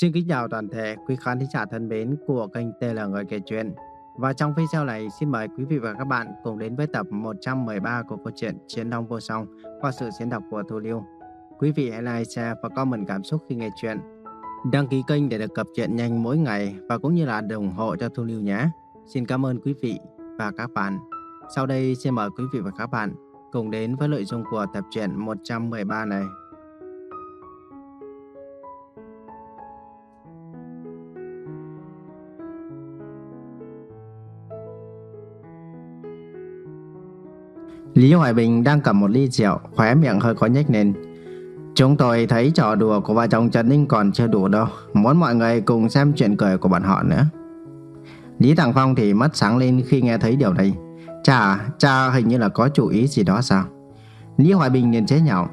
Xin kính chào toàn thể quý khán thính giả thân mến của kênh TL Người Kể Chuyện. Và trong video này xin mời quý vị và các bạn cùng đến với tập 113 của câu chuyện Chiến đông Vô Song qua sự diễn đọc của Thu Liêu. Quý vị hãy like, share và comment cảm xúc khi nghe chuyện. Đăng ký kênh để được cập nhật nhanh mỗi ngày và cũng như là ủng hộ cho Thu Liêu nhé. Xin cảm ơn quý vị và các bạn. Sau đây xin mời quý vị và các bạn cùng đến với nội dung của tập truyện 113 này. Lý Hoài Bình đang cầm một ly rượu, khóe miệng hơi có nhếch lên. Chúng tôi thấy trò đùa của vợ chồng Trần Ninh còn chưa đủ đâu, muốn mọi người cùng xem chuyện cười của bọn họ nữa. Lý Tàng Phong thì mắt sáng lên khi nghe thấy điều này. Chà, cha hình như là có chủ ý gì đó sao? Lý Hoài Bình liền chế nhạo.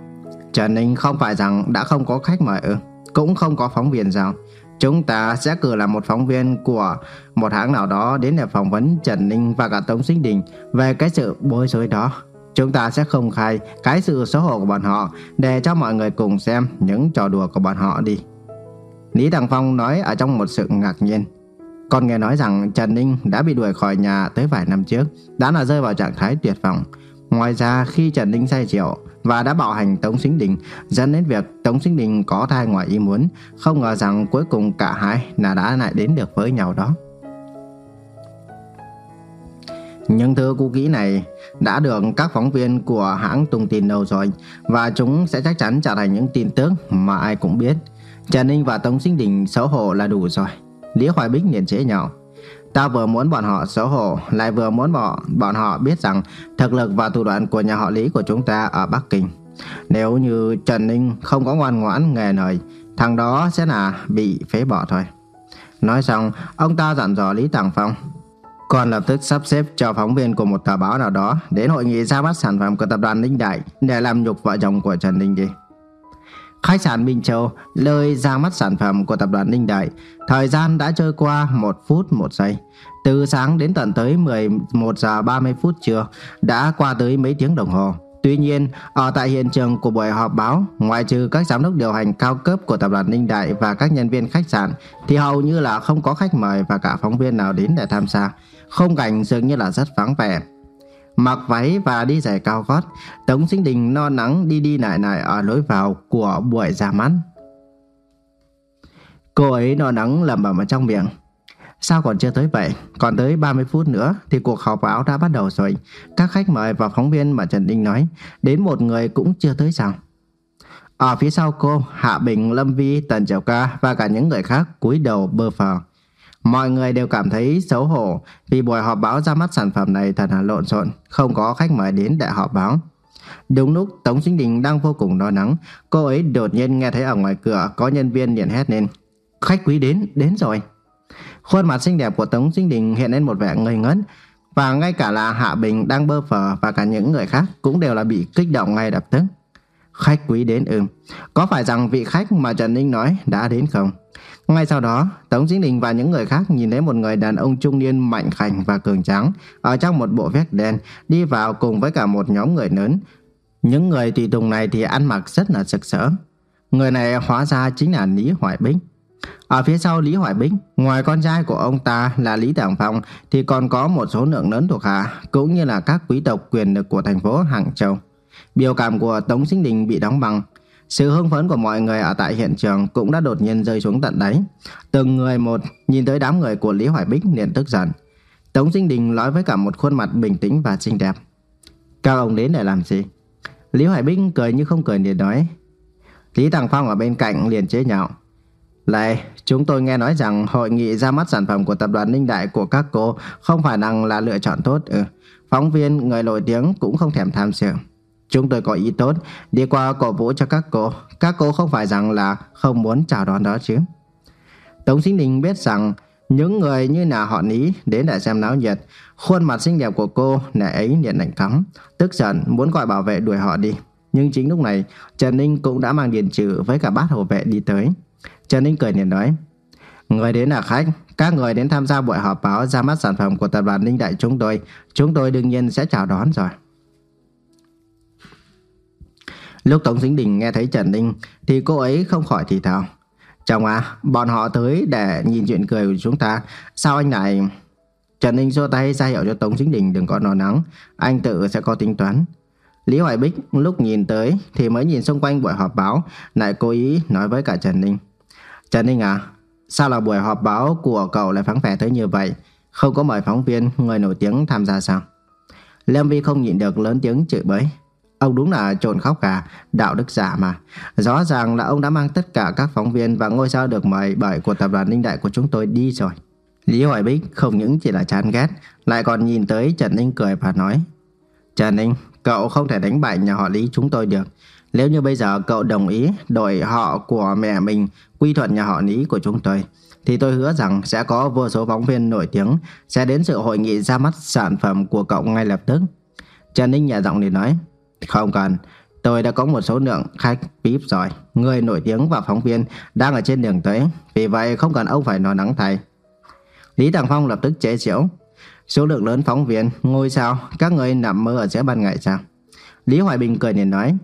Trần Ninh không phải rằng đã không có khách mời ư, cũng không có phóng viên sao? Chúng ta sẽ cử làm một phóng viên của một hãng nào đó đến để phỏng vấn Trần Ninh và cả Tống Sinh Đình về cái sự bối rối đó. Chúng ta sẽ không khai cái sự xấu hổ của bọn họ để cho mọi người cùng xem những trò đùa của bọn họ đi. Lý Đằng Phong nói ở trong một sự ngạc nhiên. còn nghe nói rằng Trần Ninh đã bị đuổi khỏi nhà tới vài năm trước, đã là rơi vào trạng thái tuyệt vọng. Ngoài ra khi Trần Ninh say rượu và đã bạo hành Tống Sinh Đình dẫn đến việc Tống Sinh Đình có thai ngoài ý muốn, không ngờ rằng cuối cùng cả hai là đã lại đến được với nhau đó. Những thứ cũ kỹ này đã được các phóng viên của hãng tung tin đâu rồi và chúng sẽ chắc chắn trở thành những tin tức mà ai cũng biết. Trần Ninh và Tống Sinh Đình xấu hổ là đủ rồi. Lý Hoài Bích liền chế nhỏ. Ta vừa muốn bọn họ xấu hổ, lại vừa muốn bọn, bọn họ biết rằng thực lực và thủ đoạn của nhà họ Lý của chúng ta ở Bắc Kinh. Nếu như Trần Ninh không có ngoan ngoãn nghề lời, thằng đó sẽ là bị phế bỏ thôi. Nói xong, ông ta dặn dò Lý Tàng Phong còn lập tức sắp xếp cho phóng viên của một tờ báo nào đó đến hội nghị ra mắt sản phẩm của tập đoàn Ninh Đại để làm nhục vợ chồng của Trần Ninh đi. Khách sạn Minh Châu lời ra mắt sản phẩm của tập đoàn Ninh Đại. Thời gian đã trôi qua 1 phút 1 giây. Từ sáng đến tận tới 11 giờ 30 phút trưa, đã qua tới mấy tiếng đồng hồ. Tuy nhiên, ở tại hiện trường của buổi họp báo, ngoại trừ các giám đốc điều hành cao cấp của tập đoàn Ninh Đại và các nhân viên khách sạn, thì hầu như là không có khách mời và cả phóng viên nào đến để tham gia. Không cảnh dường như là rất vắng vẻ. Mặc váy và đi giày cao gót, Tống Sinh Đình no nắng đi đi lại lại ở lối vào của buổi ra mắt. Cô ấy no nắng lẩm bẩm ở trong miệng. Sao còn chưa tới vậy? Còn tới 30 phút nữa thì cuộc họp báo đã bắt đầu rồi. Các khách mời và phóng viên mà Trần Đinh nói, đến một người cũng chưa tới sao? Ở phía sau cô, Hạ Bình, Lâm Vi, Tần Triều Ca và cả những người khác cúi đầu bơ phờ. Mọi người đều cảm thấy xấu hổ vì buổi họp báo ra mắt sản phẩm này thật là lộn xộn, không có khách mời đến để họp báo. Đúng lúc Tống Chính Đình đang vô cùng lo lắng, cô ấy đột nhiên nghe thấy ở ngoài cửa có nhân viên liền hét lên. Khách quý đến, đến rồi. Khuôn mặt xinh đẹp của Tống Sinh Đình hiện lên một vẻ ngây ngất và ngay cả là Hạ Bình đang bơ phờ và cả những người khác cũng đều là bị kích động ngay lập tức. Khách quý đến ừm, có phải rằng vị khách mà Trần Ninh nói đã đến không? Ngay sau đó, Tống Dĩnh Đình và những người khác nhìn thấy một người đàn ông trung niên mạnh khảnh và cường tráng ở trong một bộ vest đen đi vào cùng với cả một nhóm người lớn. Những người tùy tùng này thì ăn mặc rất là sực sỡ. Người này hóa ra chính là Lý Hoài Bích. Ở phía sau Lý Hoài Bích, ngoài con trai của ông ta là Lý Tàng Phong thì còn có một số lượng lớn thuộc hạ cũng như là các quý tộc quyền lực của thành phố Hàng Châu. Biểu cảm của Tống Sinh Đình bị đóng băng, sự hưng phấn của mọi người ở tại hiện trường cũng đã đột nhiên rơi xuống tận đáy. Từng người một nhìn tới đám người của Lý Hoài Bích liền tức giận. Tống Sinh Đình nói với cả một khuôn mặt bình tĩnh và xinh đẹp. Các ông đến để làm gì? Lý Hoài Bích cười như không cười liền nói. Lý Tàng Phong ở bên cạnh liền chế nhạo. Lại, chúng tôi nghe nói rằng hội nghị ra mắt sản phẩm của tập đoàn Ninh Đại của các cô không phải năng là lựa chọn tốt. Ừ. Phóng viên, người nổi tiếng cũng không thèm tham dự. Chúng tôi có ý tốt, đi qua cổ vũ cho các cô. Các cô không phải rằng là không muốn chào đón đó chứ. Tống Sinh Đình biết rằng những người như là họ ní đến để xem náo nhiệt. Khuôn mặt xinh đẹp của cô nẻ ấy liền lạnh cắm, tức giận muốn gọi bảo vệ đuổi họ đi. Nhưng chính lúc này, Trần Ninh cũng đã mang điện trừ với cả bát hộ vệ đi tới. Trần Ninh cười liền nói, Người đến là khách, các người đến tham gia buổi họp báo ra mắt sản phẩm của tập đoàn Ninh Đại chúng tôi. Chúng tôi đương nhiên sẽ chào đón rồi. Lúc Tống Dính Đình nghe thấy Trần Ninh thì cô ấy không khỏi thì thào. Chồng à, bọn họ tới để nhìn chuyện cười của chúng ta. Sao anh lại... Trần Ninh giơ tay ra hiệu cho Tống Chính Đình đừng có nò nắng anh tự sẽ có tính toán. Lý Hoài Bích lúc nhìn tới thì mới nhìn xung quanh buổi họp báo, lại cố ý nói với cả Trần Ninh. Trần Ninh à, sao là buổi họp báo của cậu lại vắng vẻ tới như vậy? Không có mời phóng viên, người nổi tiếng tham gia sao? Lâm Vi không nhịn được lớn tiếng chửi bới. Ông đúng là trồn khóc cả, đạo đức giả mà. Rõ ràng là ông đã mang tất cả các phóng viên và ngôi sao được mời bởi của tập đoàn Ninh Đại của chúng tôi đi rồi. Lý Hoài Bích không những chỉ là chán ghét, lại còn nhìn tới Trần Ninh cười và nói Trần Ninh, cậu không thể đánh bại nhà họ Lý chúng tôi được. Nếu như bây giờ cậu đồng ý đổi họ của mẹ mình quy thuận nhà họ Lý của chúng tôi, thì tôi hứa rằng sẽ có vô số phóng viên nổi tiếng sẽ đến sự hội nghị ra mắt sản phẩm của cậu ngay lập tức. Trần Ninh nhẹ giọng để nói Không cần, tôi đã có một số lượng khách VIP rồi. Người nổi tiếng và phóng viên đang ở trên đường tới, vì vậy không cần ông phải nói nắng thầy. Lý Tàng Phong lập tức chế giễu. Số lượng lớn phóng viên, ngôi sao, các người nằm mơ ở giữa ban ngày sao? Lý Hoài Bình cười nhìn nói.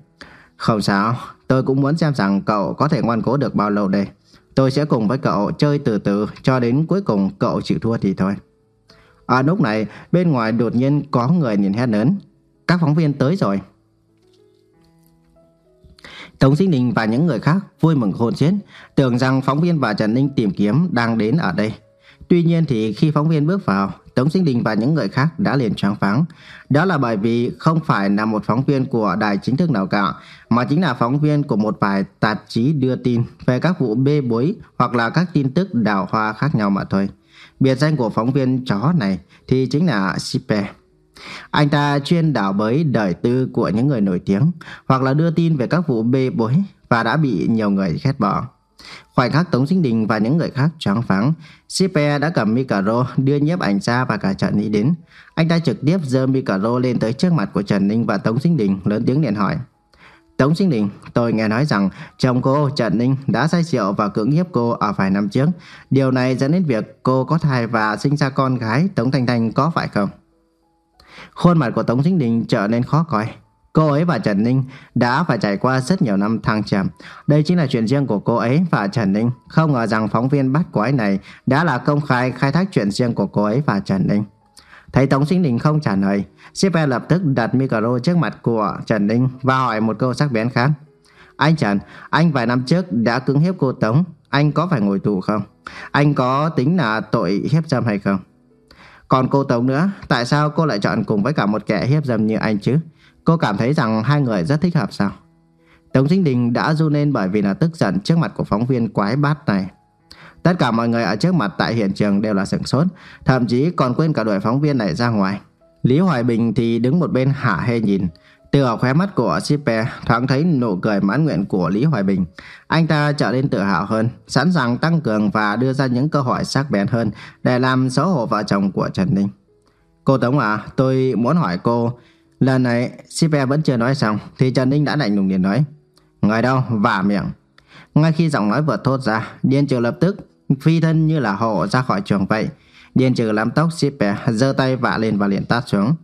Không sao, tôi cũng muốn xem rằng cậu có thể ngoan cố được bao lâu đây. Tôi sẽ cùng với cậu chơi từ từ cho đến cuối cùng cậu chịu thua thì thôi. À lúc này, bên ngoài đột nhiên có người nhìn hét lớn. Các phóng viên tới rồi. Tống Sinh Đình và những người khác vui mừng hôn chiến, tưởng rằng phóng viên và Trần Ninh tìm kiếm đang đến ở đây. Tuy nhiên thì khi phóng viên bước vào, Tống Sinh Đình và những người khác đã liền choáng váng. Đó là bởi vì không phải là một phóng viên của đài chính thức nào cả, mà chính là phóng viên của một vài tạp chí đưa tin về các vụ bê bối hoặc là các tin tức đào hoa khác nhau mà thôi. Biệt danh của phóng viên chó này thì chính là Sipe. Anh ta chuyên đảo bới đời tư của những người nổi tiếng hoặc là đưa tin về các vụ bê bối và đã bị nhiều người ghét bỏ. Khoảnh khắc Tống Sinh Đình và những người khác choáng váng, Sipe đã cầm micro đưa nhiếp ảnh ra và cả Trần Ninh đến. Anh ta trực tiếp giơ micro lên tới trước mặt của Trần Ninh và Tống Sinh Đình lớn tiếng điện hỏi. Tống Sinh Đình, tôi nghe nói rằng chồng cô Trần Ninh đã say rượu và cưỡng hiếp cô ở vài năm trước. Điều này dẫn đến việc cô có thai và sinh ra con gái Tống Thanh Thanh có phải không? Khuôn mặt của Tống Sinh Đình trở nên khó coi. Cô ấy và Trần Ninh đã phải trải qua rất nhiều năm thăng trầm. Đây chính là chuyện riêng của cô ấy và Trần Ninh. Không ngờ rằng phóng viên bắt quái này đã là công khai khai thác chuyện riêng của cô ấy và Trần Ninh. Thấy Tống Sinh Đình không trả lời, shipper lập tức đặt micro trước mặt của Trần Ninh và hỏi một câu sắc bén khác. Anh Trần, anh vài năm trước đã cưỡng hiếp cô Tống, anh có phải ngồi tù không? Anh có tính là tội hiếp dâm hay không? Còn cô Tống nữa, tại sao cô lại chọn cùng với cả một kẻ hiếp dâm như anh chứ? Cô cảm thấy rằng hai người rất thích hợp sao? Tống Sinh Đình đã run lên bởi vì là tức giận trước mặt của phóng viên quái bát này. Tất cả mọi người ở trước mặt tại hiện trường đều là sửng sốt, thậm chí còn quên cả đuổi phóng viên này ra ngoài. Lý Hoài Bình thì đứng một bên hả hê nhìn. Từ ở khóe mắt của Sipe thoáng thấy nụ cười mãn nguyện của Lý Hoài Bình. Anh ta trở nên tự hào hơn, sẵn sàng tăng cường và đưa ra những cơ hội sắc bén hơn để làm xấu hổ vợ chồng của Trần Ninh. Cô Tống à, tôi muốn hỏi cô, lần này Sipe vẫn chưa nói xong thì Trần Ninh đã lạnh lùng liền nói. Người đâu, vả miệng. Ngay khi giọng nói vừa thốt ra, Điên Trừ lập tức phi thân như là hộ ra khỏi trường vậy. Điên Trừ làm tóc Sipe giơ tay vả lên và liền tát xuống.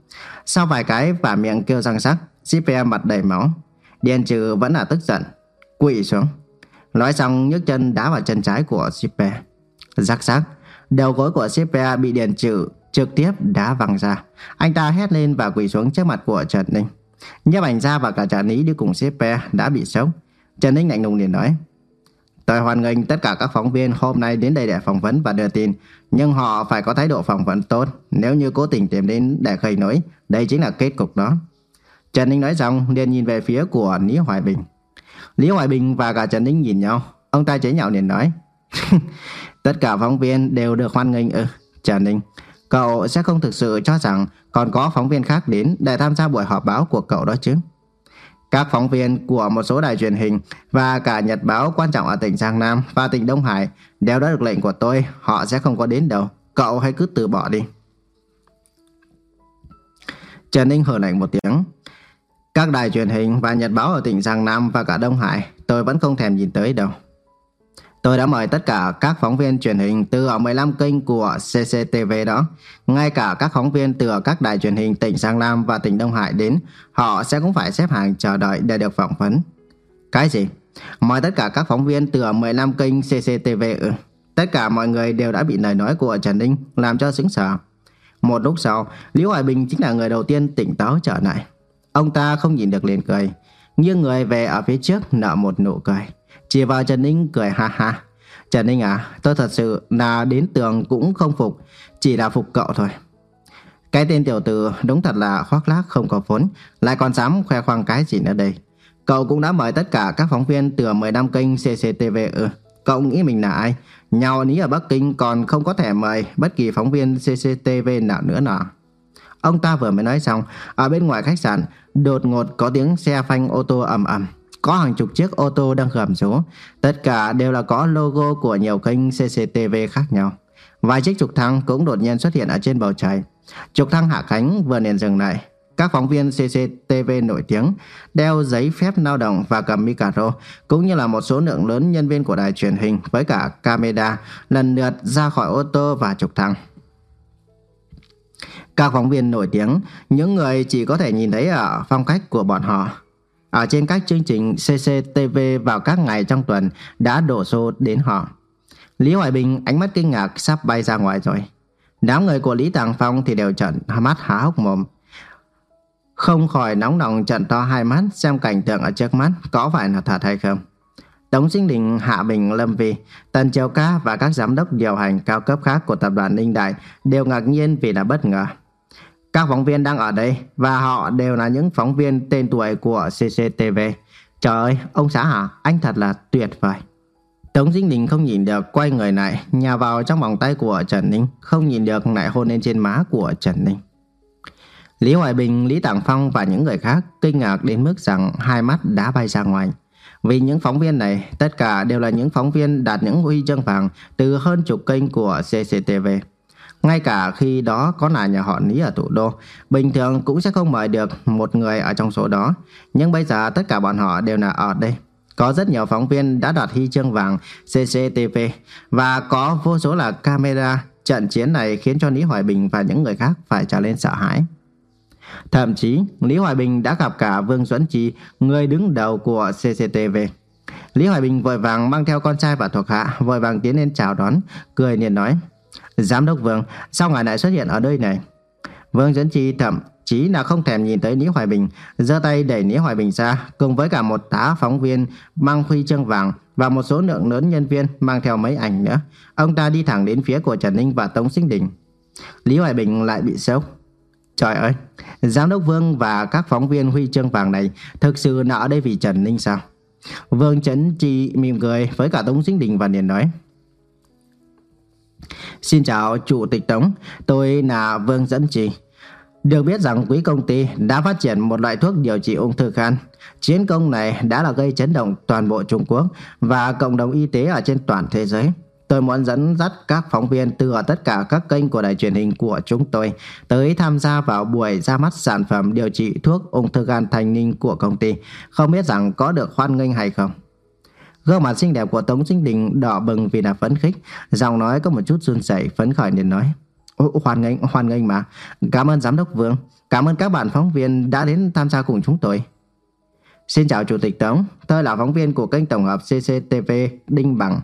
Sau vài cái vả miệng kêu răng sắc, Sipe mặt đầy máu. Điền trừ vẫn là tức giận. Quỵ xuống. Nói xong nhấc chân đá vào chân trái của Sipe. Rắc rắc. Đầu gối của Sipe bị Điền trừ trực tiếp đá văng ra. Anh ta hét lên và quỳ xuống trước mặt của Trần Ninh. nhấp ảnh ra và cả Trần Ý đi cùng Sipe đã bị sốc. Trần Ninh lạnh lùng liền nói. Tôi hoan nghênh tất cả các phóng viên hôm nay đến đây để phỏng vấn và đưa tin, nhưng họ phải có thái độ phỏng vấn tốt. Nếu như cố tình tìm đến để khơi nổi, đây chính là kết cục đó. Trần Ninh nói xong liền nhìn về phía của Lý Hoài Bình. Lý Hoài Bình và cả Trần Ninh nhìn nhau. Ông ta chế nhạo liền nói. Tất cả phóng viên đều được hoan nghênh ư. Trần Ninh, cậu sẽ không thực sự cho rằng còn có phóng viên khác đến để tham gia buổi họp báo của cậu đó chứ. Các phóng viên của một số đài truyền hình và cả nhật báo quan trọng ở tỉnh Giang Nam và tỉnh Đông Hải đều đã được lệnh của tôi, họ sẽ không có đến đâu. Cậu hãy cứ từ bỏ đi. Trần Ninh hờ lạnh một tiếng. Các đài truyền hình và nhật báo ở tỉnh Giang Nam và cả Đông Hải tôi vẫn không thèm nhìn tới đâu. Tôi đã mời tất cả các phóng viên truyền hình từ ở 15 kênh của CCTV đó. Ngay cả các phóng viên từ các đài truyền hình tỉnh Giang Nam và tỉnh Đông Hải đến, họ sẽ cũng phải xếp hàng chờ đợi để được phỏng vấn. Cái gì? Mời tất cả các phóng viên từ 15 kênh CCTV ừ. Tất cả mọi người đều đã bị lời nói của Trần Ninh làm cho sững sờ. Một lúc sau, Lý Hoài Bình chính là người đầu tiên tỉnh táo trở lại. Ông ta không nhìn được liền cười, nhưng người về ở phía trước nở một nụ cười. Chỉ vào Trần Ninh cười ha ha. Trần Ninh à, tôi thật sự là đến tường cũng không phục, chỉ là phục cậu thôi. Cái tên tiểu tử đúng thật là khoác lác không có vốn, lại còn dám khoe khoang cái gì nữa đây. Cậu cũng đã mời tất cả các phóng viên từ 15 kênh CCTV ư. Cậu nghĩ mình là ai? Nhau ní ở Bắc Kinh còn không có thể mời bất kỳ phóng viên CCTV nào nữa nào. Ông ta vừa mới nói xong, ở bên ngoài khách sạn, đột ngột có tiếng xe phanh ô tô ầm ầm. Có hàng chục chiếc ô tô đang gầm rú, tất cả đều là có logo của nhiều kênh CCTV khác nhau. Vài chiếc trục thăng cũng đột nhiên xuất hiện ở trên bầu trời. Trục thăng hạ cánh vừa liền dừng lại. Các phóng viên CCTV nổi tiếng đeo giấy phép lao động và cầm micro, cũng như là một số lượng lớn nhân viên của đài truyền hình với cả camera lần lượt ra khỏi ô tô và trục thăng. Các phóng viên nổi tiếng, những người chỉ có thể nhìn thấy ở phong cách của bọn họ. Ở trên các chương trình CCTV vào các ngày trong tuần đã đổ xô đến họ. Lý Hoài Bình ánh mắt kinh ngạc sắp bay ra ngoài rồi. Đám người của Lý Tàng Phong thì đều trợn mắt há hốc mồm. Không khỏi nóng lòng trận to hai mắt xem cảnh tượng ở trước mắt có phải là thật hay không. Tống Sinh Đình, Hạ Bình, Lâm Vi, Tần Châu Ca và các giám đốc điều hành cao cấp khác của tập đoàn Ninh Đại đều ngạc nhiên vì là bất ngờ. Các phóng viên đang ở đây và họ đều là những phóng viên tên tuổi của CCTV. Trời ơi, ông xã hả? Anh thật là tuyệt vời. Tống Dinh Đình không nhìn được quay người lại, nhà vào trong vòng tay của Trần Ninh, không nhìn được lại hôn lên trên má của Trần Ninh. Lý Hoài Bình, Lý Tàng Phong và những người khác kinh ngạc đến mức rằng hai mắt đã bay ra ngoài. Vì những phóng viên này, tất cả đều là những phóng viên đạt những huy chương vàng từ hơn chục kênh của CCTV. Ngay cả khi đó có là nhà họ Lý ở thủ đô, bình thường cũng sẽ không mời được một người ở trong số đó. Nhưng bây giờ tất cả bọn họ đều là ở đây. Có rất nhiều phóng viên đã đoạt huy chương vàng CCTV và có vô số là camera. Trận chiến này khiến cho Lý Hoài Bình và những người khác phải trở lên sợ hãi. Thậm chí, Lý Hoài Bình đã gặp cả Vương Duẫn Chi, người đứng đầu của CCTV. Lý Hoài Bình vội vàng mang theo con trai và thuộc hạ, vội vàng tiến lên chào đón, cười liền nói. Giám đốc Vương, sao ngài lại xuất hiện ở đây này? Vương Dẫn Chi thậm chí là không thèm nhìn tới Lý Hoài Bình, giơ tay đẩy Lý Hoài Bình ra, cùng với cả một tá phóng viên mang huy chương vàng và một số lượng lớn nhân viên mang theo mấy ảnh nữa. Ông ta đi thẳng đến phía của Trần Ninh và Tống Sinh Đình. Lý Hoài Bình lại bị sốc. Trời ơi, Giám đốc Vương và các phóng viên huy chương vàng này thực sự là ở đây vì Trần Ninh sao? Vương Trấn Chi mỉm cười với cả Tống Sinh Đình và liền nói. Xin chào Chủ tịch Tống, tôi là Vương Dẫn Trì. Được biết rằng quý công ty đã phát triển một loại thuốc điều trị ung thư gan. Chiến công này đã là gây chấn động toàn bộ Trung Quốc và cộng đồng y tế ở trên toàn thế giới. Tôi muốn dẫn dắt các phóng viên từ ở tất cả các kênh của đài truyền hình của chúng tôi tới tham gia vào buổi ra mắt sản phẩm điều trị thuốc ung thư gan thành ninh của công ty. Không biết rằng có được hoan nghênh hay không? Gương mặt xinh đẹp của Tống Sinh Đình đỏ bừng vì là phấn khích, giọng nói có một chút run rẩy phấn khởi nên nói. Hoan nghênh, hoan nghênh mà. Cảm ơn Giám đốc Vương, cảm ơn các bạn phóng viên đã đến tham gia cùng chúng tôi. Xin chào Chủ tịch Tống, tôi là phóng viên của kênh tổng hợp CCTV Đinh Bằng.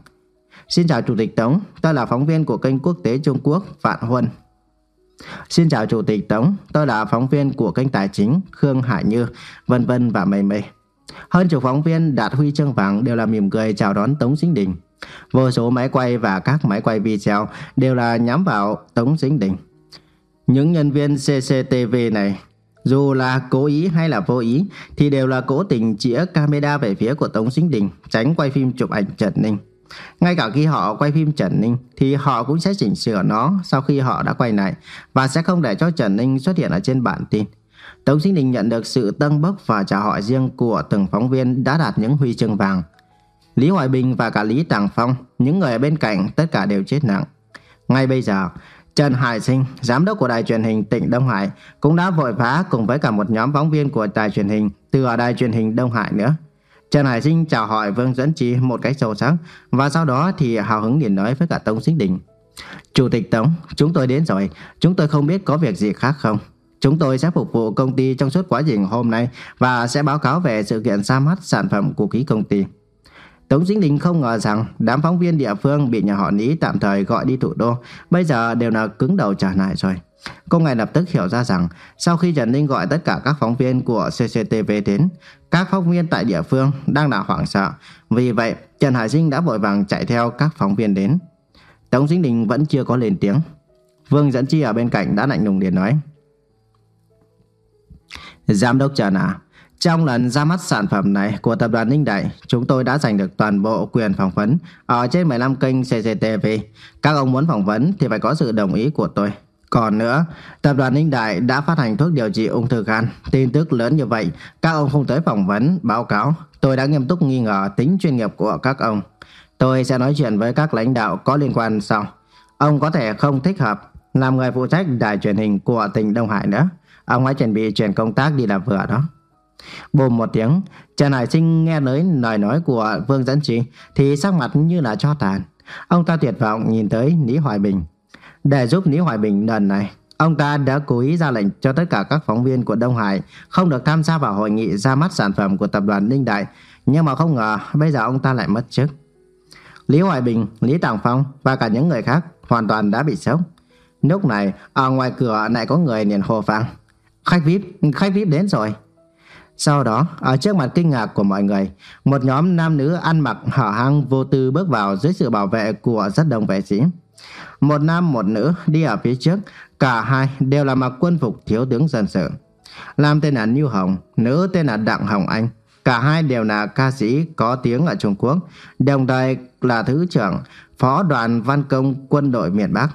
Xin chào Chủ tịch Tống, tôi là phóng viên của kênh quốc tế Trung Quốc Vạn Huân. Xin chào Chủ tịch Tống, tôi là phóng viên của kênh tài chính Khương Hải Như, vân vân và mây mây. Hơn chục phóng viên đạt huy chương vàng đều là mỉm cười chào đón Tống Sinh Đình. Vô số máy quay và các máy quay video đều là nhắm vào Tống Sinh Đình. Những nhân viên CCTV này, dù là cố ý hay là vô ý, thì đều là cố tình chĩa camera về phía của Tống Sinh Đình, tránh quay phim chụp ảnh Trần Ninh. Ngay cả khi họ quay phim Trần Ninh, thì họ cũng sẽ chỉnh sửa nó sau khi họ đã quay lại và sẽ không để cho Trần Ninh xuất hiện ở trên bản tin. Tống Sinh Đình nhận được sự tân bốc và chào hỏi riêng của từng phóng viên đã đạt những huy chương vàng. Lý Hoài Bình và cả Lý Tàng Phong, những người ở bên cạnh tất cả đều chết nặng. Ngay bây giờ, Trần Hải Sinh, giám đốc của đài truyền hình tỉnh Đông Hải, cũng đã vội vã cùng với cả một nhóm phóng viên của đài truyền hình từ ở đài truyền hình Đông Hải nữa. Trần Hải Sinh chào hỏi Vương Dẫn Chi một cách sâu sắc và sau đó thì hào hứng liền nói với cả Tống Sinh Đình. Chủ tịch Tống, chúng tôi đến rồi, chúng tôi không biết có việc gì khác không? Chúng tôi sẽ phục vụ công ty trong suốt quá trình hôm nay và sẽ báo cáo về sự kiện ra mắt sản phẩm của ký công ty. Tống Dính Đình không ngờ rằng đám phóng viên địa phương bị nhà họ Lý tạm thời gọi đi thủ đô, bây giờ đều là cứng đầu trả lại rồi. Cô ngay lập tức hiểu ra rằng sau khi Trần Ninh gọi tất cả các phóng viên của CCTV đến, các phóng viên tại địa phương đang là hoảng sợ. Vì vậy, Trần Hải Sinh đã vội vàng chạy theo các phóng viên đến. Tống Dính Đình vẫn chưa có lên tiếng. Vương Dẫn Chi ở bên cạnh đã lạnh lùng liền nói. Giám đốc Trần à, trong lần ra mắt sản phẩm này của tập đoàn Ninh Đại, chúng tôi đã giành được toàn bộ quyền phỏng vấn ở trên 15 kênh CCTV. Các ông muốn phỏng vấn thì phải có sự đồng ý của tôi. Còn nữa, tập đoàn Ninh Đại đã phát hành thuốc điều trị ung thư gan. Tin tức lớn như vậy, các ông không tới phỏng vấn, báo cáo. Tôi đã nghiêm túc nghi ngờ tính chuyên nghiệp của các ông. Tôi sẽ nói chuyện với các lãnh đạo có liên quan sau. Ông có thể không thích hợp làm người phụ trách đài truyền hình của tỉnh Đông Hải nữa. Ông hãy chuẩn bị chuyển công tác đi làm vợ đó. Bùm một tiếng, Trần Hải Sinh nghe lời lời nói của Vương Dẫn Trí thì sắc mặt như là cho tàn. Ông ta tuyệt vọng nhìn tới Lý Hoài Bình. Để giúp Lý Hoài Bình lần này, ông ta đã cố ý ra lệnh cho tất cả các phóng viên của Đông Hải không được tham gia vào hội nghị ra mắt sản phẩm của tập đoàn Ninh Đại. Nhưng mà không ngờ bây giờ ông ta lại mất chức. Lý Hoài Bình, Lý Tàng Phong và cả những người khác hoàn toàn đã bị sốc. Lúc này, ở ngoài cửa lại có người liền hô vang. Khách VIP, khách VIP đến rồi. Sau đó, ở trước mặt kinh ngạc của mọi người, một nhóm nam nữ ăn mặc hở hang vô tư bước vào dưới sự bảo vệ của rất đông vệ sĩ. Một nam một nữ đi ở phía trước, cả hai đều là mặc quân phục thiếu tướng dân sự. Nam tên là Như Hồng, nữ tên là Đặng Hồng Anh. Cả hai đều là ca sĩ có tiếng ở Trung Quốc, đồng thời là Thứ trưởng, Phó đoàn Văn công quân đội miền Bắc.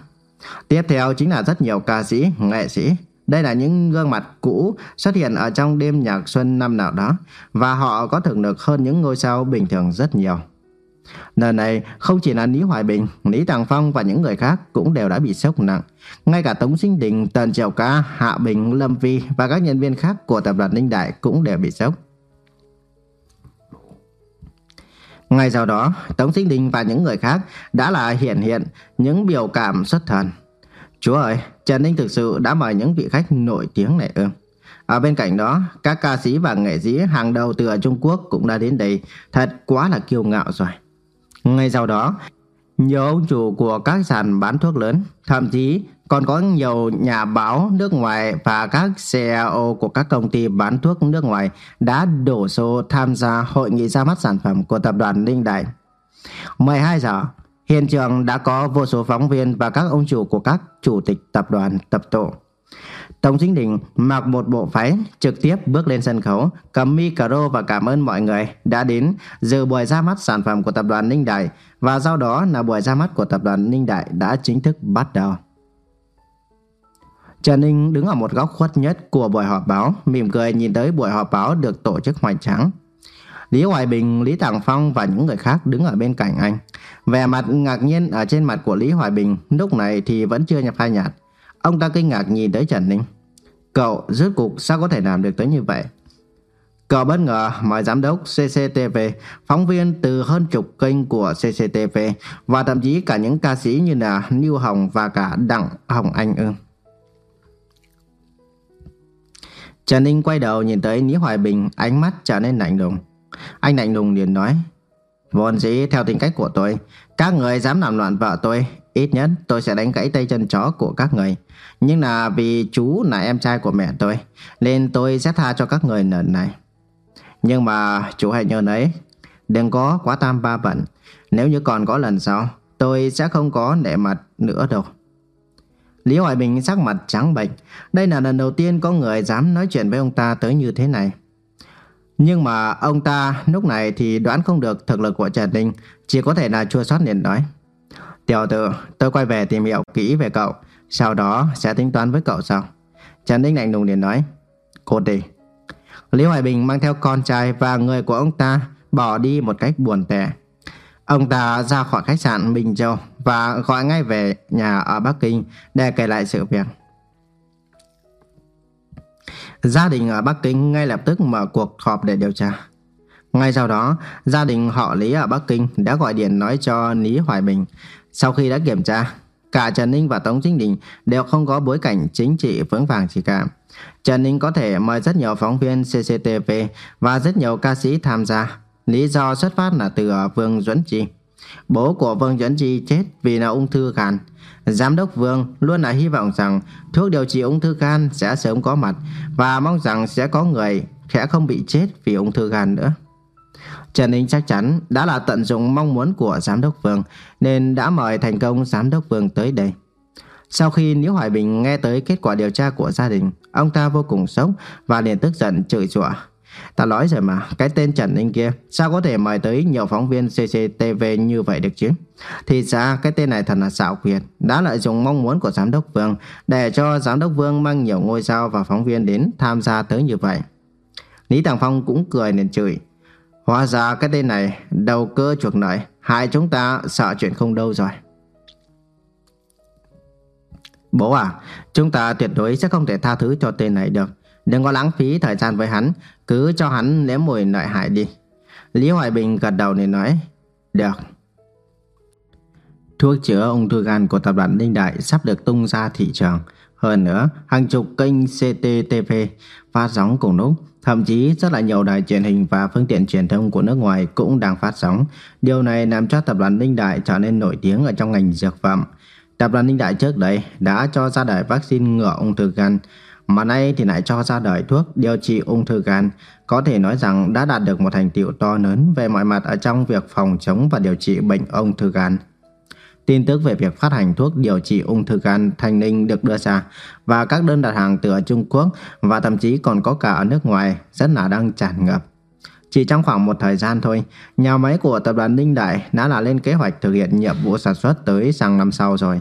Tiếp theo chính là rất nhiều ca sĩ, nghệ sĩ. Đây là những gương mặt cũ xuất hiện ở trong đêm nhạc xuân năm nào đó và họ có thực lực hơn những ngôi sao bình thường rất nhiều. Lần này không chỉ là Lý Hoài Bình, Lý Tàng Phong và những người khác cũng đều đã bị sốc nặng. Ngay cả Tống Sinh Đình, Tần Triều Ca, Hạ Bình, Lâm Vi và các nhân viên khác của tập đoàn Ninh Đại cũng đều bị sốc. Ngay sau đó, Tống Sinh Đình và những người khác đã là hiện hiện những biểu cảm xuất thần. Chúa ơi, Trần Ninh thực sự đã mời những vị khách nổi tiếng này ư. Ở bên cạnh đó, các ca sĩ và nghệ sĩ hàng đầu từ ở Trung Quốc cũng đã đến đây, thật quá là kiêu ngạo rồi. Ngay sau đó, nhiều ông chủ của các sàn bán thuốc lớn, thậm chí còn có nhiều nhà báo nước ngoài và các CEO của các công ty bán thuốc nước ngoài đã đổ xô tham gia hội nghị ra mắt sản phẩm của tập đoàn Ninh Đại. 12 giờ, hiện trường đã có vô số phóng viên và các ông chủ của các chủ tịch tập đoàn tập tổ. Tổng Chính Đình mặc một bộ váy trực tiếp bước lên sân khấu, cầm micro và cảm ơn mọi người đã đến dự buổi ra mắt sản phẩm của tập đoàn Ninh Đại và sau đó là buổi ra mắt của tập đoàn Ninh Đại đã chính thức bắt đầu. Trần Ninh đứng ở một góc khuất nhất của buổi họp báo, mỉm cười nhìn tới buổi họp báo được tổ chức hoành tráng. Lý Hoài Bình, Lý Tàng Phong và những người khác đứng ở bên cạnh anh. Vẻ mặt ngạc nhiên ở trên mặt của Lý Hoài Bình lúc này thì vẫn chưa nhập phai nhạt. Ông ta kinh ngạc nhìn tới Trần Ninh. Cậu rốt cuộc sao có thể làm được tới như vậy? Cậu bất ngờ mời giám đốc CCTV, phóng viên từ hơn chục kênh của CCTV và thậm chí cả những ca sĩ như là Niu Hồng và cả Đặng Hồng Anh ư. Trần Ninh quay đầu nhìn tới Lý Hoài Bình, ánh mắt trở nên lạnh lùng. Anh lạnh lùng liền nói, Vốn dĩ theo tính cách của tôi, các người dám làm loạn vợ tôi, ít nhất tôi sẽ đánh gãy tay chân chó của các người. Nhưng là vì chú là em trai của mẹ tôi, nên tôi sẽ tha cho các người lần này. Nhưng mà chú hãy nhớ đấy, đừng có quá tam ba bận. Nếu như còn có lần sau, tôi sẽ không có nể mặt nữa đâu. Lý Hoài Bình sắc mặt trắng bệch. Đây là lần đầu tiên có người dám nói chuyện với ông ta tới như thế này. Nhưng mà ông ta lúc này thì đoán không được thực lực của Trần Ninh, chỉ có thể là chua xót liền nói. Tiểu tử, tôi quay về tìm hiểu kỹ về cậu, sau đó sẽ tính toán với cậu sau. Trần Ninh lạnh lùng liền nói, cô đi. Lý Hoài Bình mang theo con trai và người của ông ta bỏ đi một cách buồn tẻ. Ông ta ra khỏi khách sạn Bình Châu và gọi ngay về nhà ở Bắc Kinh để kể lại sự việc. Gia đình ở Bắc Kinh ngay lập tức mở cuộc họp để điều tra. Ngay sau đó, gia đình họ Lý ở Bắc Kinh đã gọi điện nói cho Lý Hoài Bình. Sau khi đã kiểm tra, cả Trần Ninh và Tống Chính Đình đều không có bối cảnh chính trị vững vàng gì cả. Trần Ninh có thể mời rất nhiều phóng viên CCTV và rất nhiều ca sĩ tham gia. lý do xuất phát là từ Vương Duẫn Chi. Bố của Vương Duẫn Chi chết vì là ung thư gan. Giám đốc Vương luôn là hy vọng rằng thuốc điều trị ung thư gan sẽ sớm có mặt và mong rằng sẽ có người sẽ không bị chết vì ung thư gan nữa. Trần Ninh chắc chắn đã là tận dụng mong muốn của Giám đốc Vương nên đã mời thành công Giám đốc Vương tới đây. Sau khi Liễu Hoài Bình nghe tới kết quả điều tra của gia đình, ông ta vô cùng sốc và liền tức giận chửi rủa. Ta nói rồi mà, cái tên Trần Ninh kia sao có thể mời tới nhiều phóng viên CCTV như vậy được chứ? Thì ra cái tên này thật là xạo quyệt, đã lợi dụng mong muốn của Giám đốc Vương để cho Giám đốc Vương mang nhiều ngôi sao và phóng viên đến tham gia tới như vậy. Lý Tàng Phong cũng cười nên chửi. Hóa ra cái tên này đầu cơ chuộc lợi, hai chúng ta sợ chuyện không đâu rồi. Bố à, chúng ta tuyệt đối sẽ không thể tha thứ cho tên này được. Đừng có lãng phí thời gian với hắn, cứ cho hắn nếm mùi lợi hại đi. Lý Hoài Bình gật đầu để nói, được. Thuốc chữa ung thư gan của tập đoàn Ninh Đại sắp được tung ra thị trường. Hơn nữa, hàng chục kênh CTTV phát sóng cùng lúc. Thậm chí rất là nhiều đài truyền hình và phương tiện truyền thông của nước ngoài cũng đang phát sóng. Điều này làm cho tập đoàn Ninh Đại trở nên nổi tiếng ở trong ngành dược phẩm. Tập đoàn Ninh Đại trước đây đã cho ra đời vaccine ngừa ung thư gan, mà nay thì lại cho ra đời thuốc điều trị ung thư gan, có thể nói rằng đã đạt được một thành tựu to lớn về mọi mặt ở trong việc phòng chống và điều trị bệnh ung thư gan. Tin tức về việc phát hành thuốc điều trị ung thư gan Thanh Ninh được đưa ra và các đơn đặt hàng từ ở Trung Quốc và thậm chí còn có cả ở nước ngoài rất là đang tràn ngập. Chỉ trong khoảng một thời gian thôi, nhà máy của tập đoàn Ninh Đại đã là lên kế hoạch thực hiện nhiệm vụ sản xuất tới sang năm sau rồi.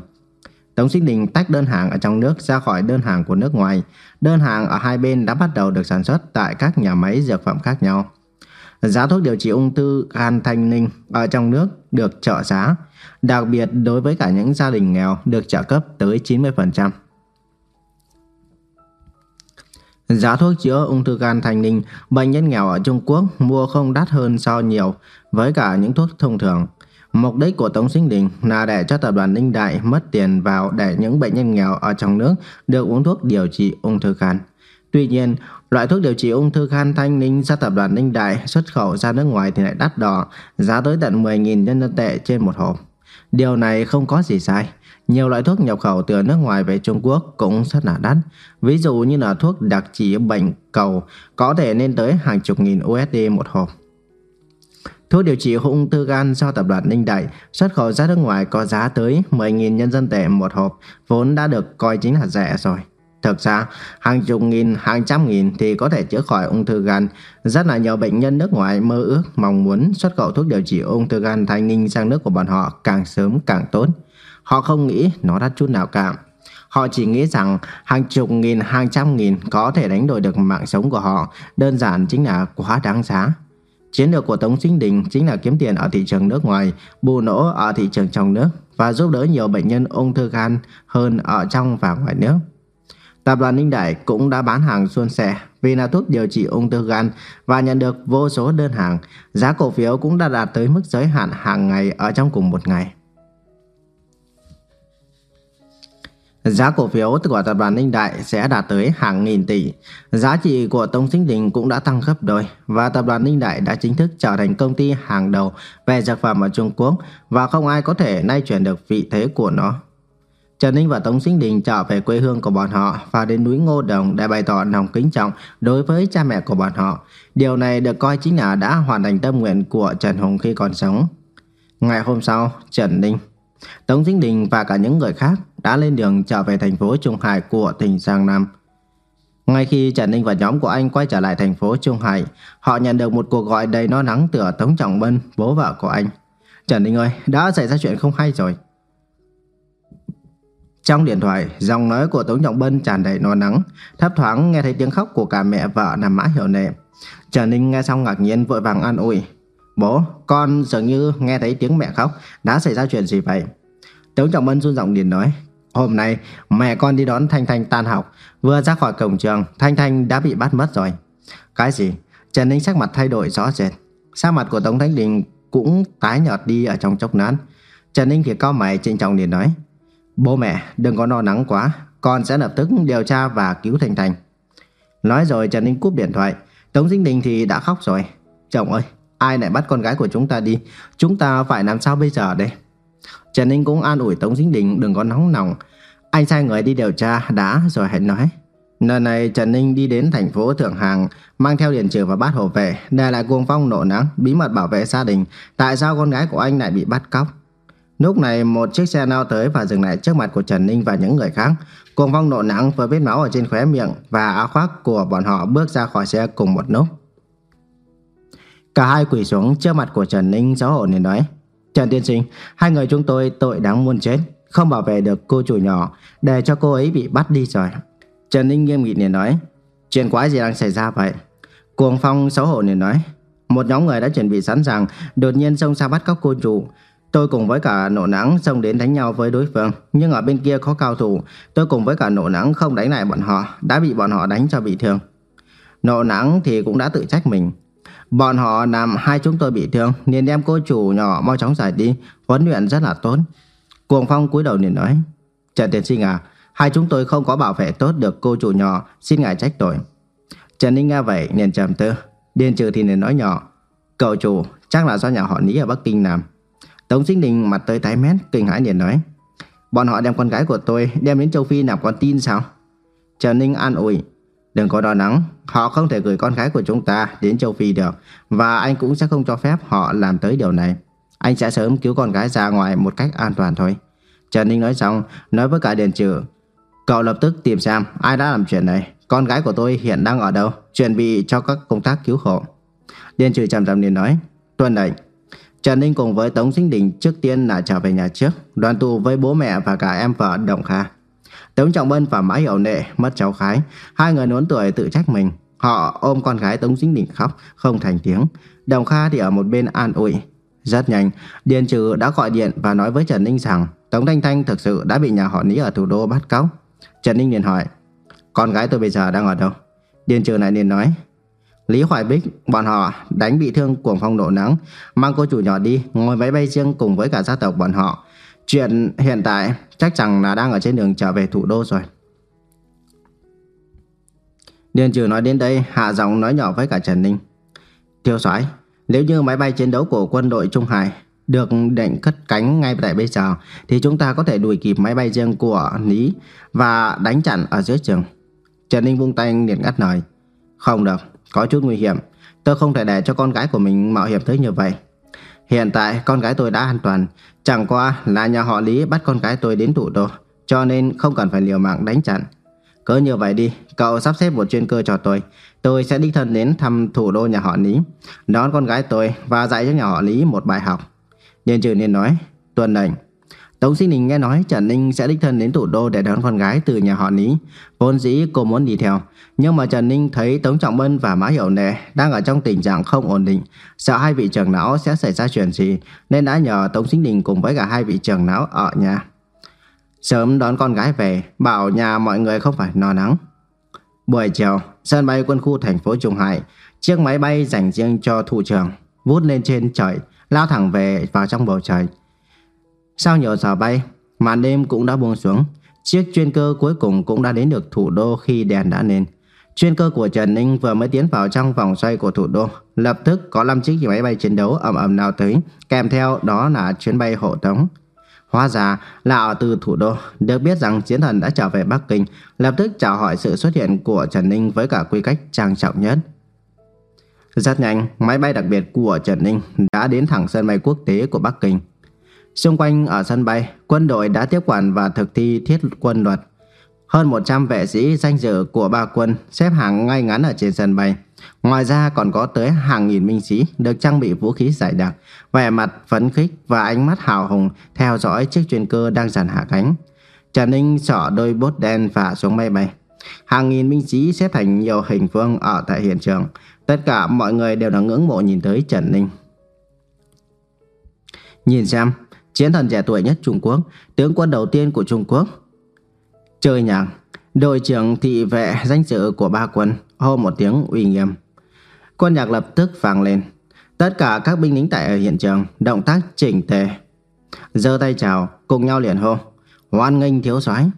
Tống Sinh Đình tách đơn hàng ở trong nước ra khỏi đơn hàng của nước ngoài. Đơn hàng ở hai bên đã bắt đầu được sản xuất tại các nhà máy dược phẩm khác nhau. Giá thuốc điều trị ung thư gan thanh ninh ở trong nước được trợ giá, đặc biệt đối với cả những gia đình nghèo được trợ cấp tới 90%. Giá thuốc chữa ung thư gan thanh ninh, bệnh nhân nghèo ở Trung Quốc mua không đắt hơn so nhiều với cả những thuốc thông thường. Mục đích của Tống Sinh Đình là để cho tập đoàn Ninh Đại mất tiền vào để những bệnh nhân nghèo ở trong nước được uống thuốc điều trị ung thư gan. Tuy nhiên, loại thuốc điều trị ung thư gan Thanh Ninh do tập đoàn Ninh Đại xuất khẩu ra nước ngoài thì lại đắt đỏ, giá tới tận 10.000 nhân dân tệ trên một hộp. Điều này không có gì sai. Nhiều loại thuốc nhập khẩu từ nước ngoài về Trung Quốc cũng rất là đắt. Ví dụ như là thuốc đặc trị bệnh cầu có thể lên tới hàng chục nghìn USD một hộp. Thuốc điều trị ung thư gan do tập đoàn Ninh Đại xuất khẩu ra nước ngoài có giá tới 10.000 nhân dân tệ một hộp, vốn đã được coi chính là rẻ rồi. Thực ra, hàng chục nghìn, hàng trăm nghìn thì có thể chữa khỏi ung thư gan. Rất là nhiều bệnh nhân nước ngoài mơ ước mong muốn xuất khẩu thuốc điều trị ung thư gan thanh ninh sang nước của bọn họ càng sớm càng tốt. Họ không nghĩ nó đắt chút nào cả. Họ chỉ nghĩ rằng hàng chục nghìn, hàng trăm nghìn có thể đánh đổi được mạng sống của họ, đơn giản chính là quá đáng giá. Chiến lược của Tống Sinh Đình chính là kiếm tiền ở thị trường nước ngoài, bù lỗ ở thị trường trong nước và giúp đỡ nhiều bệnh nhân ung thư gan hơn ở trong và ngoài nước. Tập đoàn Ninh Đại cũng đã bán hàng xuân sẻ vì là thuốc điều trị ung thư gan và nhận được vô số đơn hàng. Giá cổ phiếu cũng đã đạt tới mức giới hạn hàng ngày ở trong cùng một ngày. Giá cổ phiếu của tập đoàn Ninh Đại sẽ đạt tới hàng nghìn tỷ. Giá trị của Tông Sinh Đình cũng đã tăng gấp đôi và tập đoàn Ninh Đại đã chính thức trở thành công ty hàng đầu về dược phẩm ở Trung Quốc và không ai có thể nay chuyển được vị thế của nó. Trần Ninh và Tống Sinh Đình trở về quê hương của bọn họ và đến núi Ngô Đồng để bày tỏ lòng kính trọng đối với cha mẹ của bọn họ. Điều này được coi chính là đã hoàn thành tâm nguyện của Trần Hùng khi còn sống. Ngày hôm sau, Trần Ninh, Tống Sinh Đình và cả những người khác đã lên đường trở về thành phố Trung Hải của tỉnh Giang Nam. Ngay khi Trần Ninh và nhóm của anh quay trở lại thành phố Trung Hải, họ nhận được một cuộc gọi đầy no nắng từ Tống Trọng Bân, bố vợ của anh. Trần Ninh ơi, đã xảy ra chuyện không hay rồi. Trong điện thoại, giọng nói của Tống Trọng Bân tràn đầy no nắng, thấp thoáng nghe thấy tiếng khóc của cả mẹ vợ nằm mã hiểu nệ. Trần Ninh nghe xong ngạc nhiên vội vàng an ủi. Bố, con dường như nghe thấy tiếng mẹ khóc, đã xảy ra chuyện gì vậy? Tống Trọng ân run giọng liền nói. Hôm nay mẹ con đi đón Thanh Thanh tan học, vừa ra khỏi cổng trường, Thanh Thanh đã bị bắt mất rồi. Cái gì? Trần Ninh sắc mặt thay đổi rõ rệt. Sắc mặt của Tống Thanh Đình cũng tái nhợt đi ở trong chốc nán. Trần Ninh thì cao mày trịnh trọng liền nói. Bố mẹ đừng có lo nắng quá Con sẽ lập tức điều tra và cứu thanh thanh. Nói rồi Trần Ninh cúp điện thoại Tống Dinh Đình thì đã khóc rồi Chồng ơi ai lại bắt con gái của chúng ta đi? Chúng ta phải làm sao bây giờ đây? Trần Ninh cũng an ủi Tống Dính Đình đừng có nóng lòng. Anh sai người đi điều tra đã rồi hãy nói. Lần này Trần Ninh đi đến thành phố Thượng Hàng, mang theo điện trừ và bát hộ về, để lại cuồng phong nộ nắng, bí mật bảo vệ gia đình. Tại sao con gái của anh lại bị bắt cóc? Lúc này một chiếc xe lao tới và dừng lại trước mặt của Trần Ninh và những người khác. Cuồng phong nộ nắng với vết máu ở trên khóe miệng và áo khoác của bọn họ bước ra khỏi xe cùng một lúc. Cả hai quỳ xuống trước mặt của Trần Ninh xấu hổ nên nói Trần Tiên Sinh, hai người chúng tôi tội đáng muôn chết Không bảo vệ được cô chủ nhỏ Để cho cô ấy bị bắt đi rồi. Trần Ninh nghiêm nghị liền nói Chuyện quái gì đang xảy ra vậy? Cuồng Phong xấu hổ liền nói Một nhóm người đã chuẩn bị sẵn sàng Đột nhiên xông ra bắt cóc cô chủ. Tôi cùng với cả nổ nắng xông đến đánh nhau với đối phương Nhưng ở bên kia có cao thủ. Tôi cùng với cả nổ nắng không đánh lại bọn họ Đã bị bọn họ đánh cho bị thương. Nổ nắng thì cũng đã tự trách mình Bọn họ làm hai chúng tôi bị thương, nên đem cô chủ nhỏ mau chóng giải đi, Huấn luyện rất là tốt. Cuồng Phong cúi đầu liền nói, Trần tiền Sinh à Hai chúng tôi không có bảo vệ tốt được cô chủ nhỏ, Xin ngài trách tội. Trần Ninh nghe vậy liền trầm tư, Điền trừ thì liền nói nhỏ, Cậu chủ chắc là do nhà họ Lý ở Bắc Kinh làm. Tống Sinh Đình mặt tới tái mét, Kinh hãi liền nói, Bọn họ đem con gái của tôi đem đến châu Phi làm con tin sao? Trần Ninh an ủi Đừng có lo lắng, họ không thể gửi con gái của chúng ta đến châu Phi được và anh cũng sẽ không cho phép họ làm tới điều này. Anh sẽ sớm cứu con gái ra ngoài một cách an toàn thôi. Trần Ninh nói xong, nói với cả Điền Trừ. Cậu lập tức tìm xem ai đã làm chuyện này. Con gái của tôi hiện đang ở đâu, chuẩn bị cho các công tác cứu hộ. Điền Trừ trầm chậm liền nói, tuân lệnh. Trần Ninh cùng với Tống Sinh Đình trước tiên là trở về nhà trước, đoàn tụ với bố mẹ và cả em vợ Đồng Kha. Tống Trọng Bân và Mã Hiểu Nệ mất cháu Khái, hai người lớn tuổi tự trách mình. Họ ôm con gái Tống Dính Đình khóc, không thành tiếng. Đồng Kha thì ở một bên an ủi. Rất nhanh, Điền Trừ đã gọi điện và nói với Trần Ninh rằng Tống Thanh Thanh thực sự đã bị nhà họ Lý ở thủ đô bắt cóc. Trần Ninh liền hỏi, con gái tôi bây giờ đang ở đâu? Điền Trừ lại liền nói, Lý Hoài Bích, bọn họ đánh bị thương cuồng phong nổ nắng, mang cô chủ nhỏ đi, ngồi máy bay riêng cùng với cả gia tộc bọn họ. Chuyện hiện tại chắc chắn là đang ở trên đường trở về thủ đô rồi. Điền trừ nói đến đây, hạ giọng nói nhỏ với cả Trần Ninh. Tiêu soái nếu như máy bay chiến đấu của quân đội Trung Hải được định cất cánh ngay tại bây giờ, thì chúng ta có thể đuổi kịp máy bay riêng của Lý và đánh chặn ở dưới trường. Trần Ninh vung tay liền ngắt lời. Không được, có chút nguy hiểm. Tôi không thể để cho con gái của mình mạo hiểm tới như vậy. Hiện tại con gái tôi đã an toàn, chẳng qua là nhà họ Lý bắt con gái tôi đến thủ đô, cho nên không cần phải liều mạng đánh chặn. Cứ như vậy đi, cậu sắp xếp một chuyên cơ cho tôi. Tôi sẽ đích thân đến thăm thủ đô nhà họ Lý, đón con gái tôi và dạy cho nhà họ Lý một bài học. Nhân trừ nên nói, tuần lệnh. Tống Sinh Đình nghe nói Trần Ninh sẽ đích thân đến thủ đô để đón con gái từ nhà họ Lý. Vốn dĩ cô muốn đi theo, nhưng mà Trần Ninh thấy Tống Trọng Bân và Mã Hiểu Nệ đang ở trong tình trạng không ổn định, sợ hai vị trưởng lão sẽ xảy ra chuyện gì, nên đã nhờ Tống Sinh Đình cùng với cả hai vị trưởng lão ở nhà. Sớm đón con gái về, bảo nhà mọi người không phải no nắng. Buổi chiều, sân bay quân khu thành phố Trung Hải, chiếc máy bay dành riêng cho thủ trưởng, vút lên trên trời, lao thẳng về vào trong bầu trời. Sau nhiều giờ bay, màn đêm cũng đã buông xuống. Chiếc chuyên cơ cuối cùng cũng đã đến được thủ đô khi đèn đã lên. Chuyên cơ của Trần Ninh vừa mới tiến vào trong vòng xoay của thủ đô. Lập tức có 5 chiếc máy bay chiến đấu ầm ầm nào tới, kèm theo đó là chuyến bay hộ tống. Hóa ra là ở từ thủ đô, được biết rằng chiến thần đã trở về Bắc Kinh, lập tức chào hỏi sự xuất hiện của Trần Ninh với cả quy cách trang trọng nhất. Rất nhanh, máy bay đặc biệt của Trần Ninh đã đến thẳng sân bay quốc tế của Bắc Kinh. Xung quanh ở sân bay, quân đội đã tiếp quản và thực thi thiết quân luật. Hơn 100 vệ sĩ danh dự của ba quân xếp hàng ngay ngắn ở trên sân bay. Ngoài ra còn có tới hàng nghìn binh sĩ được trang bị vũ khí giải đặc, vẻ mặt phấn khích và ánh mắt hào hùng theo dõi chiếc chuyên cơ đang dần hạ cánh. Trần Ninh xỏ đôi bốt đen và xuống máy bay. Hàng nghìn binh sĩ xếp thành nhiều hình vuông ở tại hiện trường. Tất cả mọi người đều đang ngưỡng mộ nhìn tới Trần Ninh. Nhìn xem, chiến thần trẻ tuổi nhất Trung Quốc, tướng quân đầu tiên của Trung Quốc. Chơi nhạc, đội trưởng thị vệ danh dự của ba quân hô một tiếng uy nghiêm. Quân nhạc lập tức vang lên. Tất cả các binh lính tại ở hiện trường động tác chỉnh tề. giơ tay chào, cùng nhau liền hô. Hoan nghênh thiếu soái.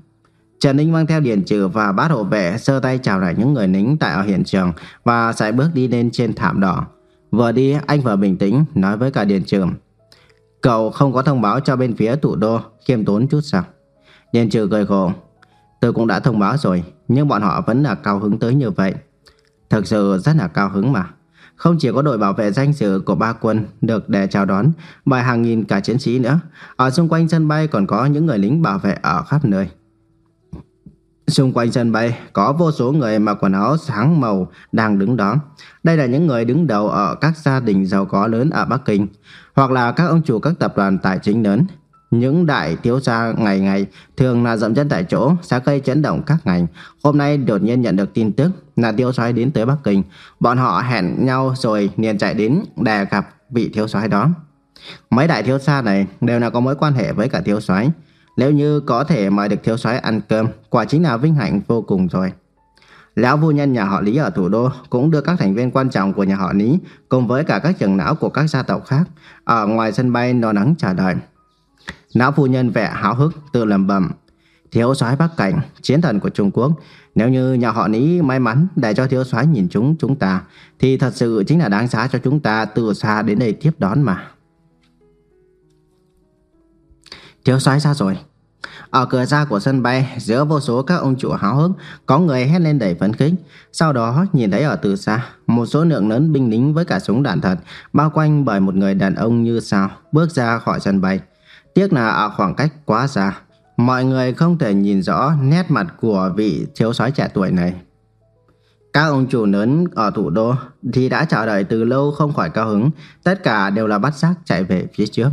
Trần Ninh mang theo điện trừ và bát hộ vệ giơ tay chào lại những người lính tại ở hiện trường và sải bước đi lên trên thảm đỏ. Vừa đi anh vừa bình tĩnh nói với cả Điền Trừ. Cậu không có thông báo cho bên phía thủ đô khiêm tốn chút sao? Điền Trừ cười khổ. Tôi cũng đã thông báo rồi, nhưng bọn họ vẫn là cao hứng tới như vậy. Thực sự rất là cao hứng mà. Không chỉ có đội bảo vệ danh dự của ba quân được để chào đón, mà hàng nghìn cả chiến sĩ nữa. Ở xung quanh sân bay còn có những người lính bảo vệ ở khắp nơi. Xung quanh sân bay có vô số người mặc quần áo sáng màu đang đứng đó. Đây là những người đứng đầu ở các gia đình giàu có lớn ở Bắc Kinh, hoặc là các ông chủ các tập đoàn tài chính lớn. Những đại thiếu gia ngày ngày thường là dậm chân tại chỗ, sẽ gây chấn động các ngành. Hôm nay đột nhiên nhận được tin tức là thiếu soái đến tới Bắc Kinh. Bọn họ hẹn nhau rồi liền chạy đến để gặp vị thiếu soái đó. Mấy đại thiếu gia này đều là có mối quan hệ với cả thiếu soái. Nếu như có thể mời được thiếu soái ăn cơm, quả chính là vinh hạnh vô cùng rồi. Lão phu nhân nhà họ Lý ở thủ đô cũng đưa các thành viên quan trọng của nhà họ Lý cùng với cả các trưởng não của các gia tộc khác ở ngoài sân bay lo nắng chờ đợi. Lão phu nhân vẻ háo hức tự lẩm bẩm, thiếu soái Bắc Cảnh, chiến thần của Trung Quốc, nếu như nhà họ Lý may mắn để cho thiếu soái nhìn chúng chúng ta thì thật sự chính là đáng giá cho chúng ta từ xa đến đây tiếp đón mà. Thiếu soái ra rồi. Ở cửa ra của sân bay, giữa vô số các ông chủ háo hức, có người hét lên đầy phấn khích. Sau đó nhìn thấy ở từ xa, một số lượng lớn binh lính với cả súng đạn thật, bao quanh bởi một người đàn ông như sao, bước ra khỏi sân bay. Tiếc là ở khoảng cách quá xa, mọi người không thể nhìn rõ nét mặt của vị thiếu soái trẻ tuổi này. Các ông chủ lớn ở thủ đô thì đã chờ đợi từ lâu không khỏi cao hứng, tất cả đều là bắt xác chạy về phía trước.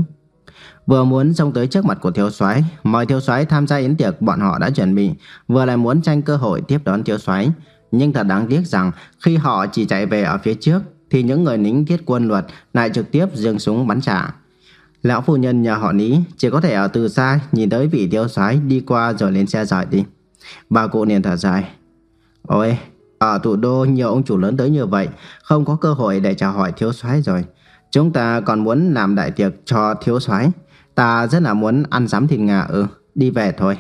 Vừa muốn xông tới trước mặt của thiếu soái, mời thiếu soái tham gia yến tiệc bọn họ đã chuẩn bị, vừa lại muốn tranh cơ hội tiếp đón thiếu soái, nhưng thật đáng tiếc rằng khi họ chỉ chạy về ở phía trước thì những người lính thiết quân luật lại trực tiếp giương súng bắn trả. Lão phu nhân nhà họ Lý chỉ có thể ở từ xa nhìn tới vị thiếu soái đi qua rồi lên xe rời đi. Bà cụ liền thở dài. Ôi, ở thủ đô nhiều ông chủ lớn tới như vậy, không có cơ hội để chào hỏi thiếu soái rồi. Chúng ta còn muốn làm đại tiệc cho thiếu soái. Ta rất là muốn ăn giám thịt ngà ừ, đi về thôi.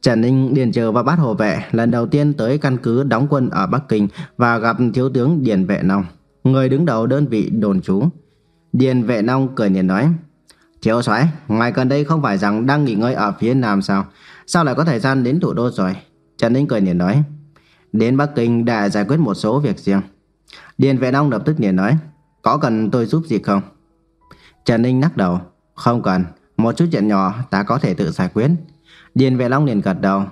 Trần Ninh, Điền Trừ và Bát Hồ Vệ lần đầu tiên tới căn cứ đóng quân ở Bắc Kinh và gặp thiếu tướng Điền Vệ Nông, người đứng đầu đơn vị đồn trú. Điền Vệ Nông cười nhìn nói, Thiếu soái, ngoài gần đây không phải rằng đang nghỉ ngơi ở phía Nam sao? Sao lại có thời gian đến thủ đô rồi? Trần Ninh cười nhìn nói, đến Bắc Kinh để giải quyết một số việc riêng. Điền Vệ Nông lập tức liền nói, có cần tôi giúp gì không? Trần Ninh lắc đầu, không cần, một chút chuyện nhỏ ta có thể tự giải quyết. Điền Vệ Long liền gật đầu.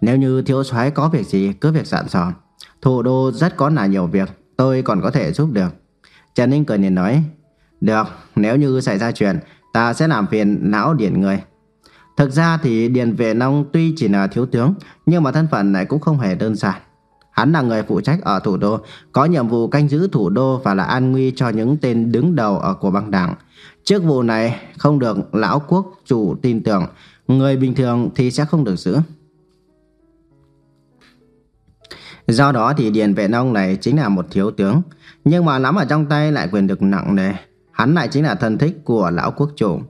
Nếu như thiếu soái có việc gì cứ việc dặn dò Thủ đô rất có là nhiều việc, tôi còn có thể giúp được. Trần Ninh cười liền nói, được, nếu như xảy ra chuyện, ta sẽ làm phiền não điện người. Thực ra thì Điền Vệ Long tuy chỉ là thiếu tướng, nhưng mà thân phận này cũng không hề đơn giản. Hắn là người phụ trách ở thủ đô, có nhiệm vụ canh giữ thủ đô và là an nguy cho những tên đứng đầu ở của băng đảng. Chức vụ này không được lão quốc chủ tin tưởng, người bình thường thì sẽ không được giữ. Do đó thì Điền Vệ Nông này chính là một thiếu tướng, nhưng mà nắm ở trong tay lại quyền lực nặng nề. Hắn lại chính là thân thích của lão quốc chủ.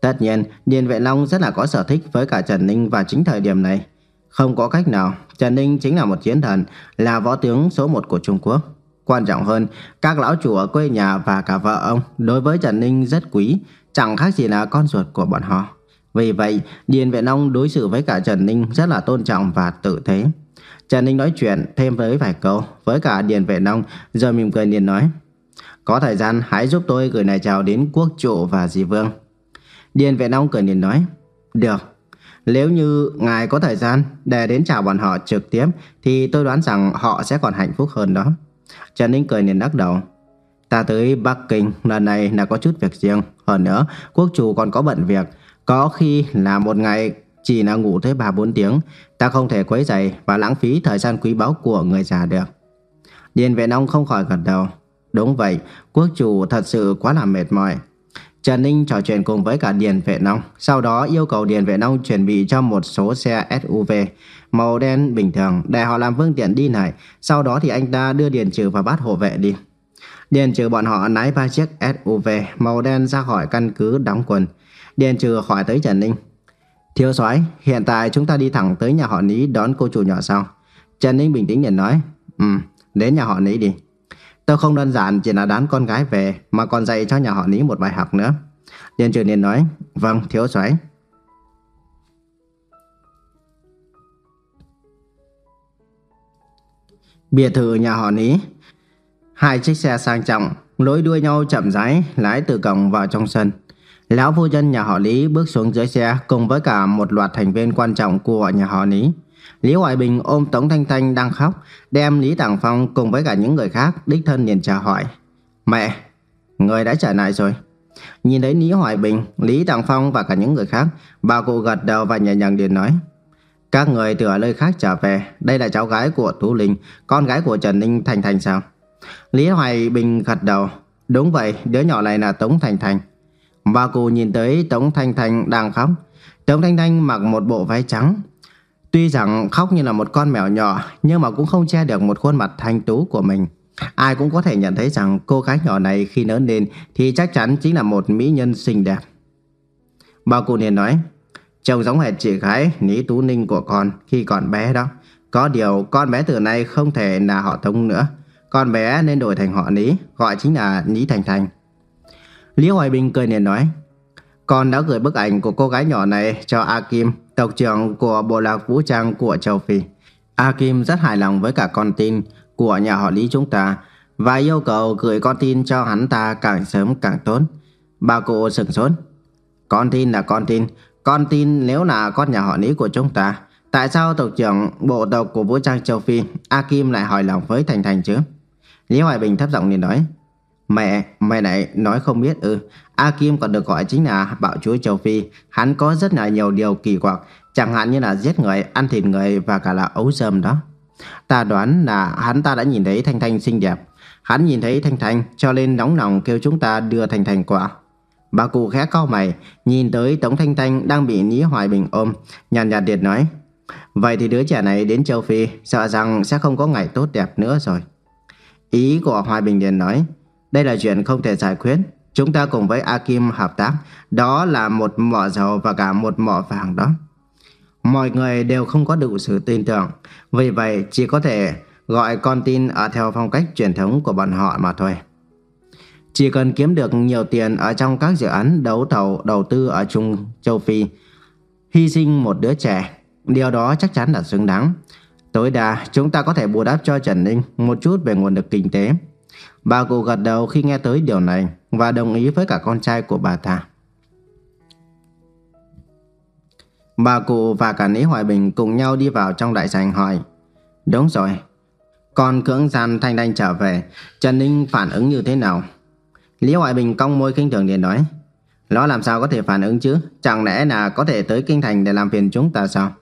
Tất nhiên, Điền Vệ Long rất là có sở thích với cả Trần Ninh vào chính thời điểm này. Không có cách nào, Trần Ninh chính là một chiến thần, là võ tướng số một của Trung Quốc. Quan trọng hơn, các lão chủ ở quê nhà và cả vợ ông đối với Trần Ninh rất quý, chẳng khác gì là con ruột của bọn họ. Vì vậy, Điền Vệ Nông đối xử với cả Trần Ninh rất là tôn trọng và tự thế. Trần Ninh nói chuyện thêm với vài câu với cả Điền Vệ Nông rồi mỉm cười liền nói Có thời gian hãy giúp tôi gửi lời chào đến quốc chủ và dì Vương. Điền Vệ Nông cười liền nói Được, nếu như ngài có thời gian để đến chào bọn họ trực tiếp thì tôi đoán rằng họ sẽ còn hạnh phúc hơn đó. Trần Ninh cười liền đắc đầu. Ta tới Bắc Kinh lần này là có chút việc riêng. Hơn nữa, quốc chủ còn có bận việc. Có khi là một ngày chỉ là ngủ tới 3-4 tiếng. Ta không thể quấy rầy và lãng phí thời gian quý báu của người già được. Điền Vệ Nông không khỏi gật đầu. Đúng vậy, quốc chủ thật sự quá là mệt mỏi. Trần Ninh trò chuyện cùng với cả Điền Vệ Nông, sau đó yêu cầu Điền Vệ Nông chuẩn bị cho một số xe SUV màu đen bình thường để họ làm phương tiện đi lại, sau đó thì anh ta đưa Điền Trừ và bắt hộ vệ đi. Điền Trừ bọn họ lái ba chiếc SUV màu đen ra khỏi căn cứ đóng quân. Điền Trừ hỏi tới Trần Ninh. Thiếu soái, hiện tại chúng ta đi thẳng tới nhà họ Lý đón cô chủ nhỏ sao? Trần Ninh bình tĩnh nhận nói, Ừ, đến nhà họ Lý đi. Tôi không đơn giản chỉ là đón con gái về mà còn dạy cho nhà họ Lý một bài học nữa. Liên Trường Niên nói, vâng, thiếu soái. Biệt thự nhà họ Lý Hai chiếc xe sang trọng Lối đuôi nhau chậm rãi Lái từ cổng vào trong sân Lão phu nhân nhà họ Lý bước xuống dưới xe Cùng với cả một loạt thành viên quan trọng của nhà họ Lý Lý Hoài Bình ôm Tống Thanh Thanh đang khóc Đem Lý Tàng Phong cùng với cả những người khác Đích thân liền chào hỏi Mẹ, người đã trở lại rồi Nhìn thấy Lý Hoài Bình, Lý Tàng Phong và cả những người khác Bà cụ gật đầu và nhẹ nhàng liền nói các người từ ở nơi khác trở về, đây là cháu gái của Tú Linh, con gái của Trần Ninh Thành Thành sao? Lý Hoài Bình gật đầu, đúng vậy, đứa nhỏ này là Tống Thành Thành. Bà cụ nhìn tới Tống Thanh Thanh đang khóc. Tống Thanh Thanh mặc một bộ váy trắng. Tuy rằng khóc như là một con mèo nhỏ, nhưng mà cũng không che được một khuôn mặt thanh tú của mình. Ai cũng có thể nhận thấy rằng cô gái nhỏ này khi lớn lên thì chắc chắn chính là một mỹ nhân xinh đẹp. Bà cụ liền nói, Trông giống hệt chị gái ní Tú Ninh của con khi còn bé đó. Có điều con bé từ nay không thể là họ Tống nữa. Con bé nên đổi thành họ ní gọi chính là ní Thành Thành. Lý Hoài Bình cười liền nói, con đã gửi bức ảnh của cô gái nhỏ này cho A Kim, tộc trưởng của bộ lạc vũ trang của châu Phi. A Kim rất hài lòng với cả con tin của nhà họ Lý chúng ta và yêu cầu gửi con tin cho hắn ta càng sớm càng tốt. Bà cụ sừng sốt. Con tin là con tin, con tin nếu là con nhà họ Lý của chúng ta, tại sao tộc trưởng bộ tộc của vũ trang châu Phi, A Kim lại hỏi lòng với Thành Thành chứ? Lý Hoài Bình thấp giọng liền nói, Mẹ, mẹ này nói không biết ư. A Kim còn được gọi chính là bạo chúa châu Phi. Hắn có rất là nhiều điều kỳ quặc, chẳng hạn như là giết người, ăn thịt người và cả là ấu dâm đó. Ta đoán là hắn ta đã nhìn thấy Thanh Thanh xinh đẹp. Hắn nhìn thấy Thanh Thanh cho nên nóng lòng kêu chúng ta đưa Thanh Thanh qua. Bà cụ khẽ cau mày, nhìn tới Tống Thanh Thanh đang bị Ní Hoài Bình ôm, nhàn nhạt điệt nói. Vậy thì đứa trẻ này đến châu Phi, sợ rằng sẽ không có ngày tốt đẹp nữa rồi. Ý của Hoài Bình điền nói, đây là chuyện không thể giải quyết. Chúng ta cùng với akim hợp tác, đó là một mỏ dầu và cả một mỏ vàng đó. Mọi người đều không có đủ sự tin tưởng, vì vậy chỉ có thể gọi con tin ở theo phong cách truyền thống của bọn họ mà thôi. Chỉ cần kiếm được nhiều tiền ở trong các dự án đấu thầu đầu tư ở Trung Châu Phi, hy sinh một đứa trẻ, điều đó chắc chắn là xứng đáng. Tối đa, chúng ta có thể bù đắp cho Trần Ninh một chút về nguồn lực kinh tế. Bà cụ gật đầu khi nghe tới điều này và đồng ý với cả con trai của bà ta. Bà cụ và cả Lý Hoài Bình cùng nhau đi vào trong đại sảnh hỏi Đúng rồi, con cưỡng gian thanh đanh trở về, Trần Ninh phản ứng như thế nào? Lý Hoài Bình cong môi kinh thường liền nói Nó làm sao có thể phản ứng chứ Chẳng lẽ là có thể tới kinh thành để làm phiền chúng ta sao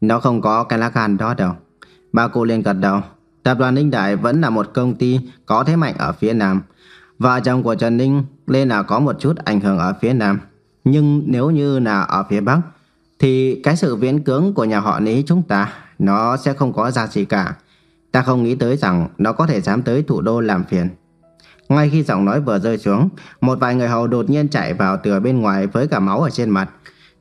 Nó không có cái lá gan đó đâu Bà cụ liền gật đầu Tập đoàn Ninh Đại vẫn là một công ty Có thế mạnh ở phía Nam Vợ chồng của Trần Ninh lên là có một chút ảnh hưởng ở phía Nam Nhưng nếu như là ở phía Bắc Thì cái sự viễn cưỡng của nhà họ Lý chúng ta Nó sẽ không có giá trị cả Ta không nghĩ tới rằng Nó có thể dám tới thủ đô làm phiền ngay khi giọng nói vừa rơi xuống, một vài người hầu đột nhiên chạy vào từ bên ngoài với cả máu ở trên mặt.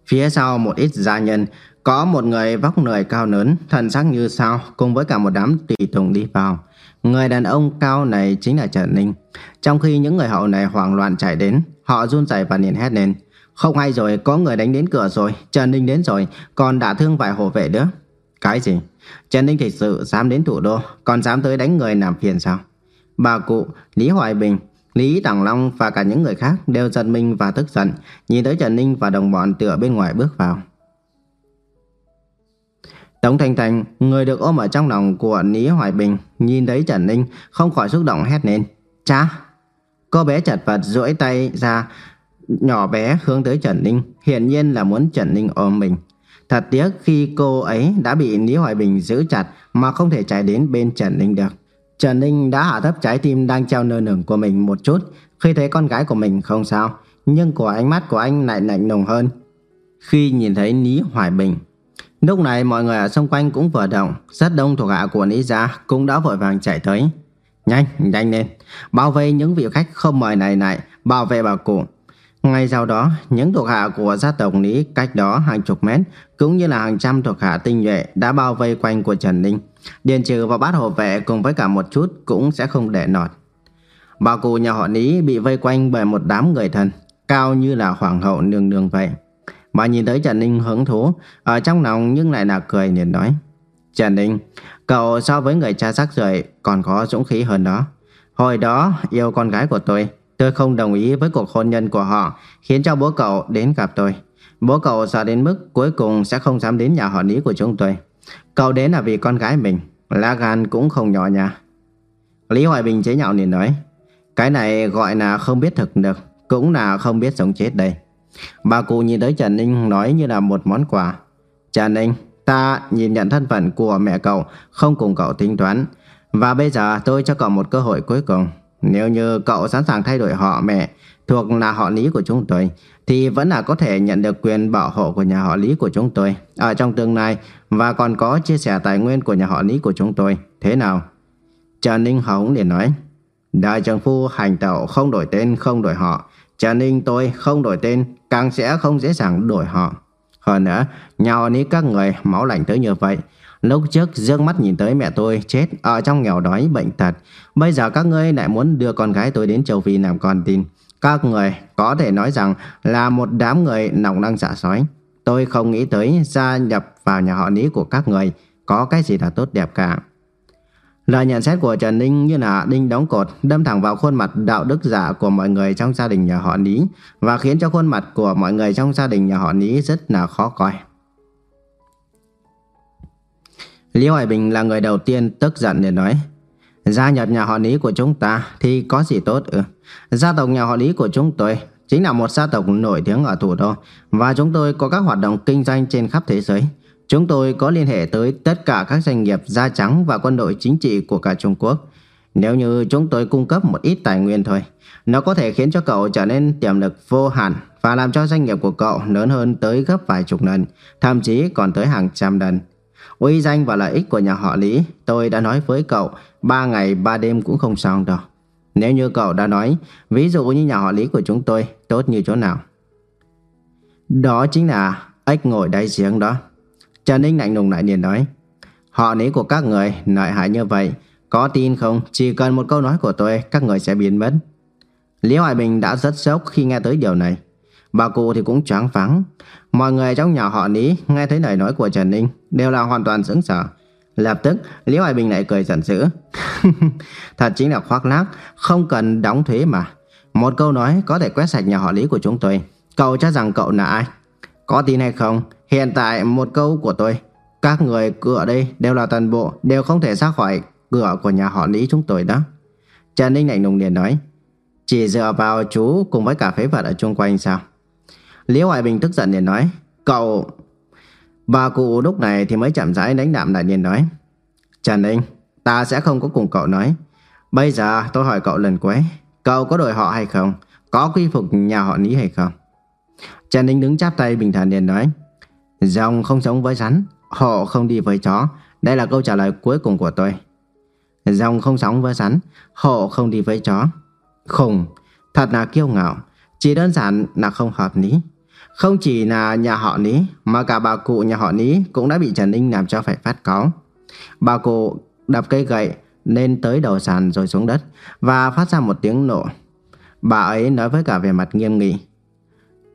Phía sau một ít gia nhân, có một người vóc người cao lớn, thần sắc như sao, cùng với cả một đám tùy tùng đi vào. Người đàn ông cao này chính là Trần Ninh. Trong khi những người hậu này hoảng loạn chạy đến, họ run rẩy và liền hét lên. Không hay rồi, có người đánh đến cửa rồi, Trần Ninh đến rồi, còn đã thương vài hộ vệ nữa. Cái gì? Trần Ninh thật sự dám đến thủ đô, còn dám tới đánh người làm phiền sao? Bà cụ, Lý Hoài Bình, Lý Tàng Long và cả những người khác đều giật mình và tức giận, nhìn tới Trần Ninh và đồng bọn tựa bên ngoài bước vào. Tống Thanh Thanh, người được ôm ở trong lòng của Ní Hoài Bình, nhìn thấy Trần Ninh không khỏi xúc động hét lên. Cha! Cô bé chật vật duỗi tay ra, nhỏ bé hướng tới Trần Ninh, hiển nhiên là muốn Trần Ninh ôm mình. Thật tiếc khi cô ấy đã bị Lý Hoài Bình giữ chặt mà không thể chạy đến bên Trần Ninh được. Trần Ninh đã hạ thấp trái tim đang treo nơ nửng của mình một chút khi thấy con gái của mình không sao, nhưng của ánh mắt của anh lại lạnh nồng hơn khi nhìn thấy Lý Hoài Bình. Lúc này mọi người ở xung quanh cũng vừa động, rất đông thuộc hạ của Lý gia cũng đã vội vàng chạy tới. Nhanh, nhanh lên, bảo vệ những vị khách không mời này này, bảo vệ bà cụ. Ngay sau đó, những thuộc hạ của gia tộc Lý cách đó hàng chục mét, cũng như là hàng trăm thuộc hạ tinh nhuệ đã bao vây quanh của Trần Ninh. Điền trừ và bát hộ vệ cùng với cả một chút cũng sẽ không để nọt. Bà cụ nhà họ Lý bị vây quanh bởi một đám người thân, cao như là hoàng hậu nương nương vậy. Bà nhìn tới Trần Ninh hứng thú, ở trong lòng nhưng lại là cười liền nói. Trần Ninh, cậu so với người cha sắc rưởi còn có dũng khí hơn đó. Hồi đó yêu con gái của tôi, tôi không đồng ý với cuộc hôn nhân của họ, khiến cho bố cậu đến gặp tôi. Bố cậu sợ đến mức cuối cùng sẽ không dám đến nhà họ Lý của chúng tôi. Cậu đến là vì con gái mình, lá gan cũng không nhỏ nha. Lý Hoài Bình chế nhạo liền nói, cái này gọi là không biết thực được, cũng là không biết sống chết đây. Bà cụ nhìn tới Trần Ninh nói như là một món quà. Trần Ninh, ta nhìn nhận thân phận của mẹ cậu, không cùng cậu tính toán. Và bây giờ tôi cho cậu một cơ hội cuối cùng. Nếu như cậu sẵn sàng thay đổi họ mẹ thuộc là họ lý của chúng tôi, thì vẫn là có thể nhận được quyền bảo hộ của nhà họ lý của chúng tôi ở trong tương lai và còn có chia sẻ tài nguyên của nhà họ lý của chúng tôi. Thế nào? Trần Ninh hống để nói, Đại trưởng phu hành tẩu không đổi tên không đổi họ. Trần Ninh tôi không đổi tên, càng sẽ không dễ dàng đổi họ. Hơn nữa, nhà họ các người máu lạnh tới như vậy, Lúc trước dương mắt nhìn tới mẹ tôi chết ở trong nghèo đói bệnh tật. Bây giờ các ngươi lại muốn đưa con gái tôi đến châu Phi làm con tin. Các người có thể nói rằng là một đám người nòng năng giả dạ sói. Tôi không nghĩ tới gia nhập vào nhà họ ní của các người có cái gì là tốt đẹp cả. Lời nhận xét của Trần Ninh như là đinh đóng cột, đâm thẳng vào khuôn mặt đạo đức giả của mọi người trong gia đình nhà họ Lý và khiến cho khuôn mặt của mọi người trong gia đình nhà họ Lý rất là khó coi. Lý Hoài Bình là người đầu tiên tức giận để nói, Gia nhập nhà họ Lý của chúng ta thì có gì tốt ư Gia tộc nhà họ Lý của chúng tôi chính là một gia tộc nổi tiếng ở thủ đô, Và chúng tôi có các hoạt động kinh doanh trên khắp thế giới Chúng tôi có liên hệ tới tất cả các doanh nghiệp da trắng và quân đội chính trị của cả Trung Quốc. Nếu như chúng tôi cung cấp một ít tài nguyên thôi, Nó có thể khiến cho cậu trở nên tiềm lực vô hạn Và làm cho doanh nghiệp của cậu lớn hơn tới gấp vài chục lần, Thậm chí còn tới hàng trăm lần. Uy danh và lợi ích của nhà họ Lý, Tôi đã nói với cậu, Ba ngày, ba đêm cũng không xong đâu. Nếu như cậu đã nói, Ví dụ như nhà họ Lý của chúng tôi, Tốt như chỗ nào? Đó chính là ếch ngồi đáy giếng đó. Trần Ninh lạnh lùng lại liền nói Họ Lý của các người lợi hại như vậy Có tin không Chỉ cần một câu nói của tôi Các người sẽ biến mất Lý Hoài Bình đã rất sốc khi nghe tới điều này Bà cụ thì cũng choáng váng Mọi người trong nhà họ Lý nghe thấy lời nói của Trần Ninh đều là hoàn toàn sững sờ. Lập tức, Lý Hoài Bình lại cười giận dữ. Thật chính là khoác lác, không cần đóng thuế mà. Một câu nói có thể quét sạch nhà họ Lý của chúng tôi. Cậu cho rằng cậu là ai? Có tin hay không? Hiện tại một câu của tôi. Các người cửa đây đều là toàn bộ, đều không thể ra khỏi cửa của nhà họ Lý chúng tôi đó. Trần Ninh lạnh lùng liền nói. Chỉ dựa vào chú cùng với cả phế vật ở chung quanh sao? Lý Hoài Bình tức giận liền nói Cậu Bà cụ lúc này thì mới chậm rãi đánh đạm lại liền nói Trần Ninh Ta sẽ không có cùng cậu nói Bây giờ tôi hỏi cậu lần cuối Cậu có đổi họ hay không Có quy phục nhà họ Lý hay không Trần Ninh đứng chắp tay bình thản liền nói Dòng không sống với rắn, Họ không đi với chó Đây là câu trả lời cuối cùng của tôi Dòng không sống với rắn, Họ không đi với chó Khùng, Thật là kiêu ngạo Chỉ đơn giản là không hợp lý không chỉ là nhà họ Lý, mà cả bà cụ nhà họ Lý cũng đã bị Trần Ninh làm cho phải phát cáu. Bà cụ đập cây gậy lên tới đầu sàn rồi xuống đất và phát ra một tiếng nổ. Bà ấy nói với cả vẻ mặt nghiêm nghị.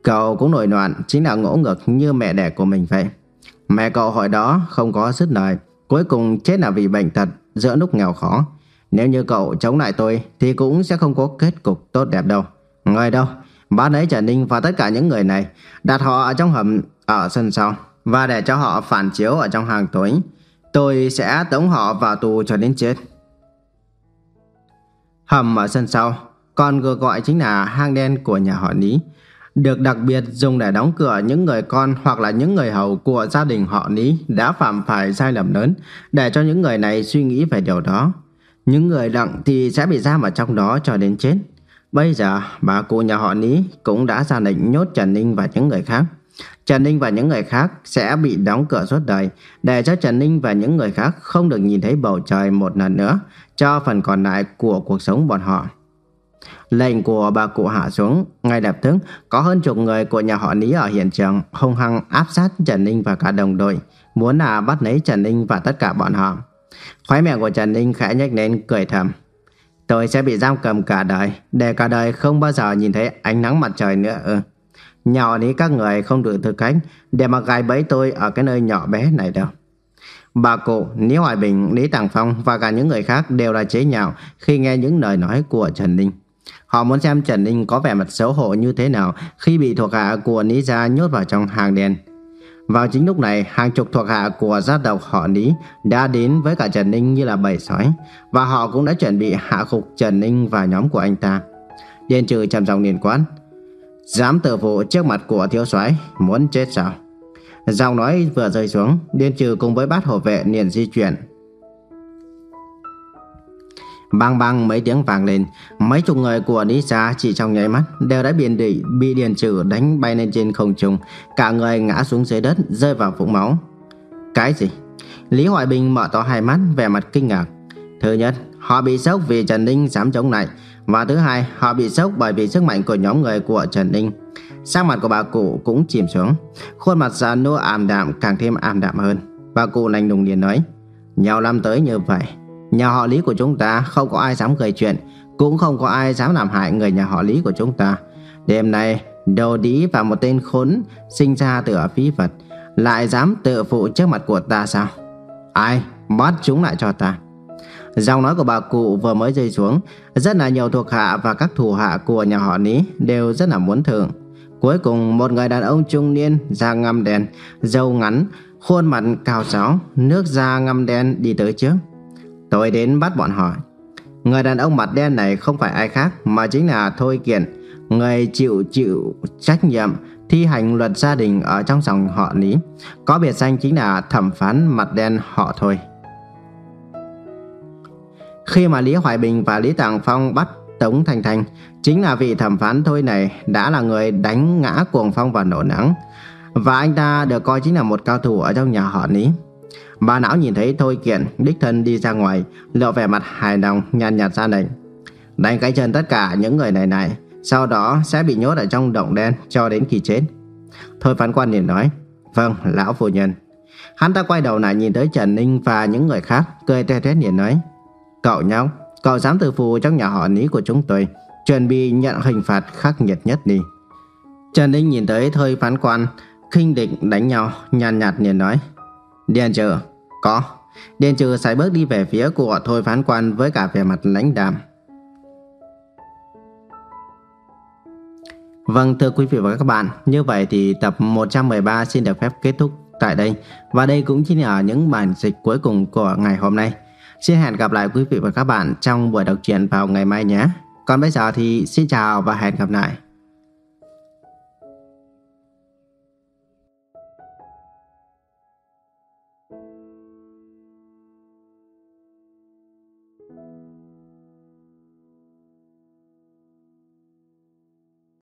Cậu cũng nổi loạn chính là ngỗ ngược như mẹ đẻ của mình vậy. Mẹ cậu hồi đó không có sức lời, cuối cùng chết là vì bệnh tật giữa lúc nghèo khó. Nếu như cậu chống lại tôi thì cũng sẽ không có kết cục tốt đẹp đâu. Người đâu, Bắt lấy Trần Ninh và tất cả những người này Đặt họ ở trong hầm ở sân sau Và để cho họ phản chiếu ở trong hàng tối Tôi sẽ tống họ vào tù cho đến chết Hầm ở sân sau Còn gọi chính là hang đen của nhà họ Lý được đặc biệt, dùng để đóng cửa những người con hoặc là những người hầu của gia đình họ Lý đã phạm phải sai lầm lớn để cho những người này suy nghĩ về điều đó. Những người đặng thì sẽ bị giam ở trong đó cho đến chết. Bây giờ, bà cụ nhà họ Lý cũng đã ra lệnh nhốt Trần Ninh và những người khác. Trần Ninh và những người khác sẽ bị đóng cửa suốt đời để cho Trần Ninh và những người khác không được nhìn thấy bầu trời một lần nữa cho phần còn lại của cuộc sống bọn họ. Lệnh của bà cụ hạ xuống, ngay lập tức có hơn chục người của nhà họ Lý ở hiện trường hung hăng áp sát Trần Ninh và cả đồng đội, muốn là bắt lấy Trần Ninh và tất cả bọn họ. Khóe miệng của Trần Ninh khẽ nhếch lên cười thầm. Tôi sẽ bị giam cầm cả đời, để cả đời không bao giờ nhìn thấy ánh nắng mặt trời nữa ừ. ư. Nhỏ lý các người không đủ tư cách để mà gài bẫy tôi ở cái nơi nhỏ bé này đâu. Bà cụ, Lý Hoài Bình, Lý Tàng Phong và cả những người khác đều là chế nhạo khi nghe những lời nói của Trần Ninh. Họ muốn xem Trần Ninh có vẻ mặt xấu hổ như thế nào khi bị thuộc hạ của Ní gia nhốt vào trong hàng đen. Vào chính lúc này, hàng chục thuộc hạ của gia tộc họ Lý đã đến với cả Trần Ninh như là bầy sói, và họ cũng đã chuẩn bị hạ gục Trần Ninh và nhóm của anh ta. Điền trừ trầm giọng liền quát: Dám tự phụ trước mặt của thiếu soái muốn chết sao? Giọng nói vừa rơi xuống, Điền trừ cùng với bát hộ vệ liền di chuyển Bang bang mấy tiếng vang lên, mấy chục người của Nisa chỉ trong nháy mắt đều đã bị bị, bị điện trừ đánh bay lên trên không trung, cả người ngã xuống dưới đất, rơi vào vũng máu. Cái gì? Lý Hoài Bình mở to hai mắt, vẻ mặt kinh ngạc. Thứ nhất, họ bị sốc vì Trần Ninh dám chống lại, và thứ hai, họ bị sốc bởi vì sức mạnh của nhóm người của Trần Ninh. Sắc mặt của bà cụ cũng chìm xuống, khuôn mặt già nua ảm đạm càng thêm ảm đạm hơn. Bà cụ lạnh lùng liền nói: "Nhiều năm tới như vậy, Nhà họ Lý của chúng ta không có ai dám gây chuyện, Cũng không có ai dám làm hại người nhà họ Lý của chúng ta. Đêm nay, Đồ đĩ và một tên khốn Sinh ra từ ở phí vật, Lại dám tự phụ trước mặt của ta sao? Ai, bắt chúng lại cho ta. Giọng nói của bà cụ vừa mới rơi xuống, Rất là nhiều thuộc hạ và các thủ hạ của nhà họ Lý Đều rất là muốn thưởng. Cuối cùng, một người đàn ông trung niên Da ngăm đen Dâu ngắn, Khuôn mặt cao giáo, Nước da ngăm đen đi tới trước. Tôi đến bắt bọn họ. Người đàn ông mặt đen này không phải ai khác mà chính là Thôi Kiện, người chịu chịu trách nhiệm thi hành luật gia đình ở trong dòng họ Lý. Có biệt danh chính là thẩm phán mặt đen họ Thôi. Khi mà Lý Hoài Bình và Lý Tàng Phong bắt Tống Thanh Thanh, chính là vị thẩm phán Thôi này đã là người đánh ngã Cuồng Phong và Nổ Nắng. Và anh ta được coi chính là một cao thủ ở trong nhà họ Lý. Bà não nhìn thấy Thôi Kiện đích thân đi ra ngoài, lộ vẻ mặt hài lòng, nhàn nhạt ra lệnh. Đánh cái chân tất cả những người này này, sau đó sẽ bị nhốt ở trong động đen cho đến khi chết. Thôi phán quan liền nói, vâng, lão phu nhân. Hắn ta quay đầu lại nhìn tới Trần Ninh và những người khác, cười tê tét liền nói, cậu nhóc, cậu dám từ phù trong nhà họ ní của chúng tôi, chuẩn bị nhận hình phạt khắc nghiệt nhất đi. Trần Ninh nhìn tới thôi phán quan, khinh địch đánh nhau, nhàn nhạt liền nói, Điền trừ, có. Điền trừ sải bước đi về phía của thôi phán quan với cả vẻ mặt lãnh đạm. Vâng thưa quý vị và các bạn, như vậy thì tập 113 xin được phép kết thúc tại đây. Và đây cũng chính là những bản dịch cuối cùng của ngày hôm nay. Xin hẹn gặp lại quý vị và các bạn trong buổi đọc truyện vào ngày mai nhé. Còn bây giờ thì xin chào và hẹn gặp lại.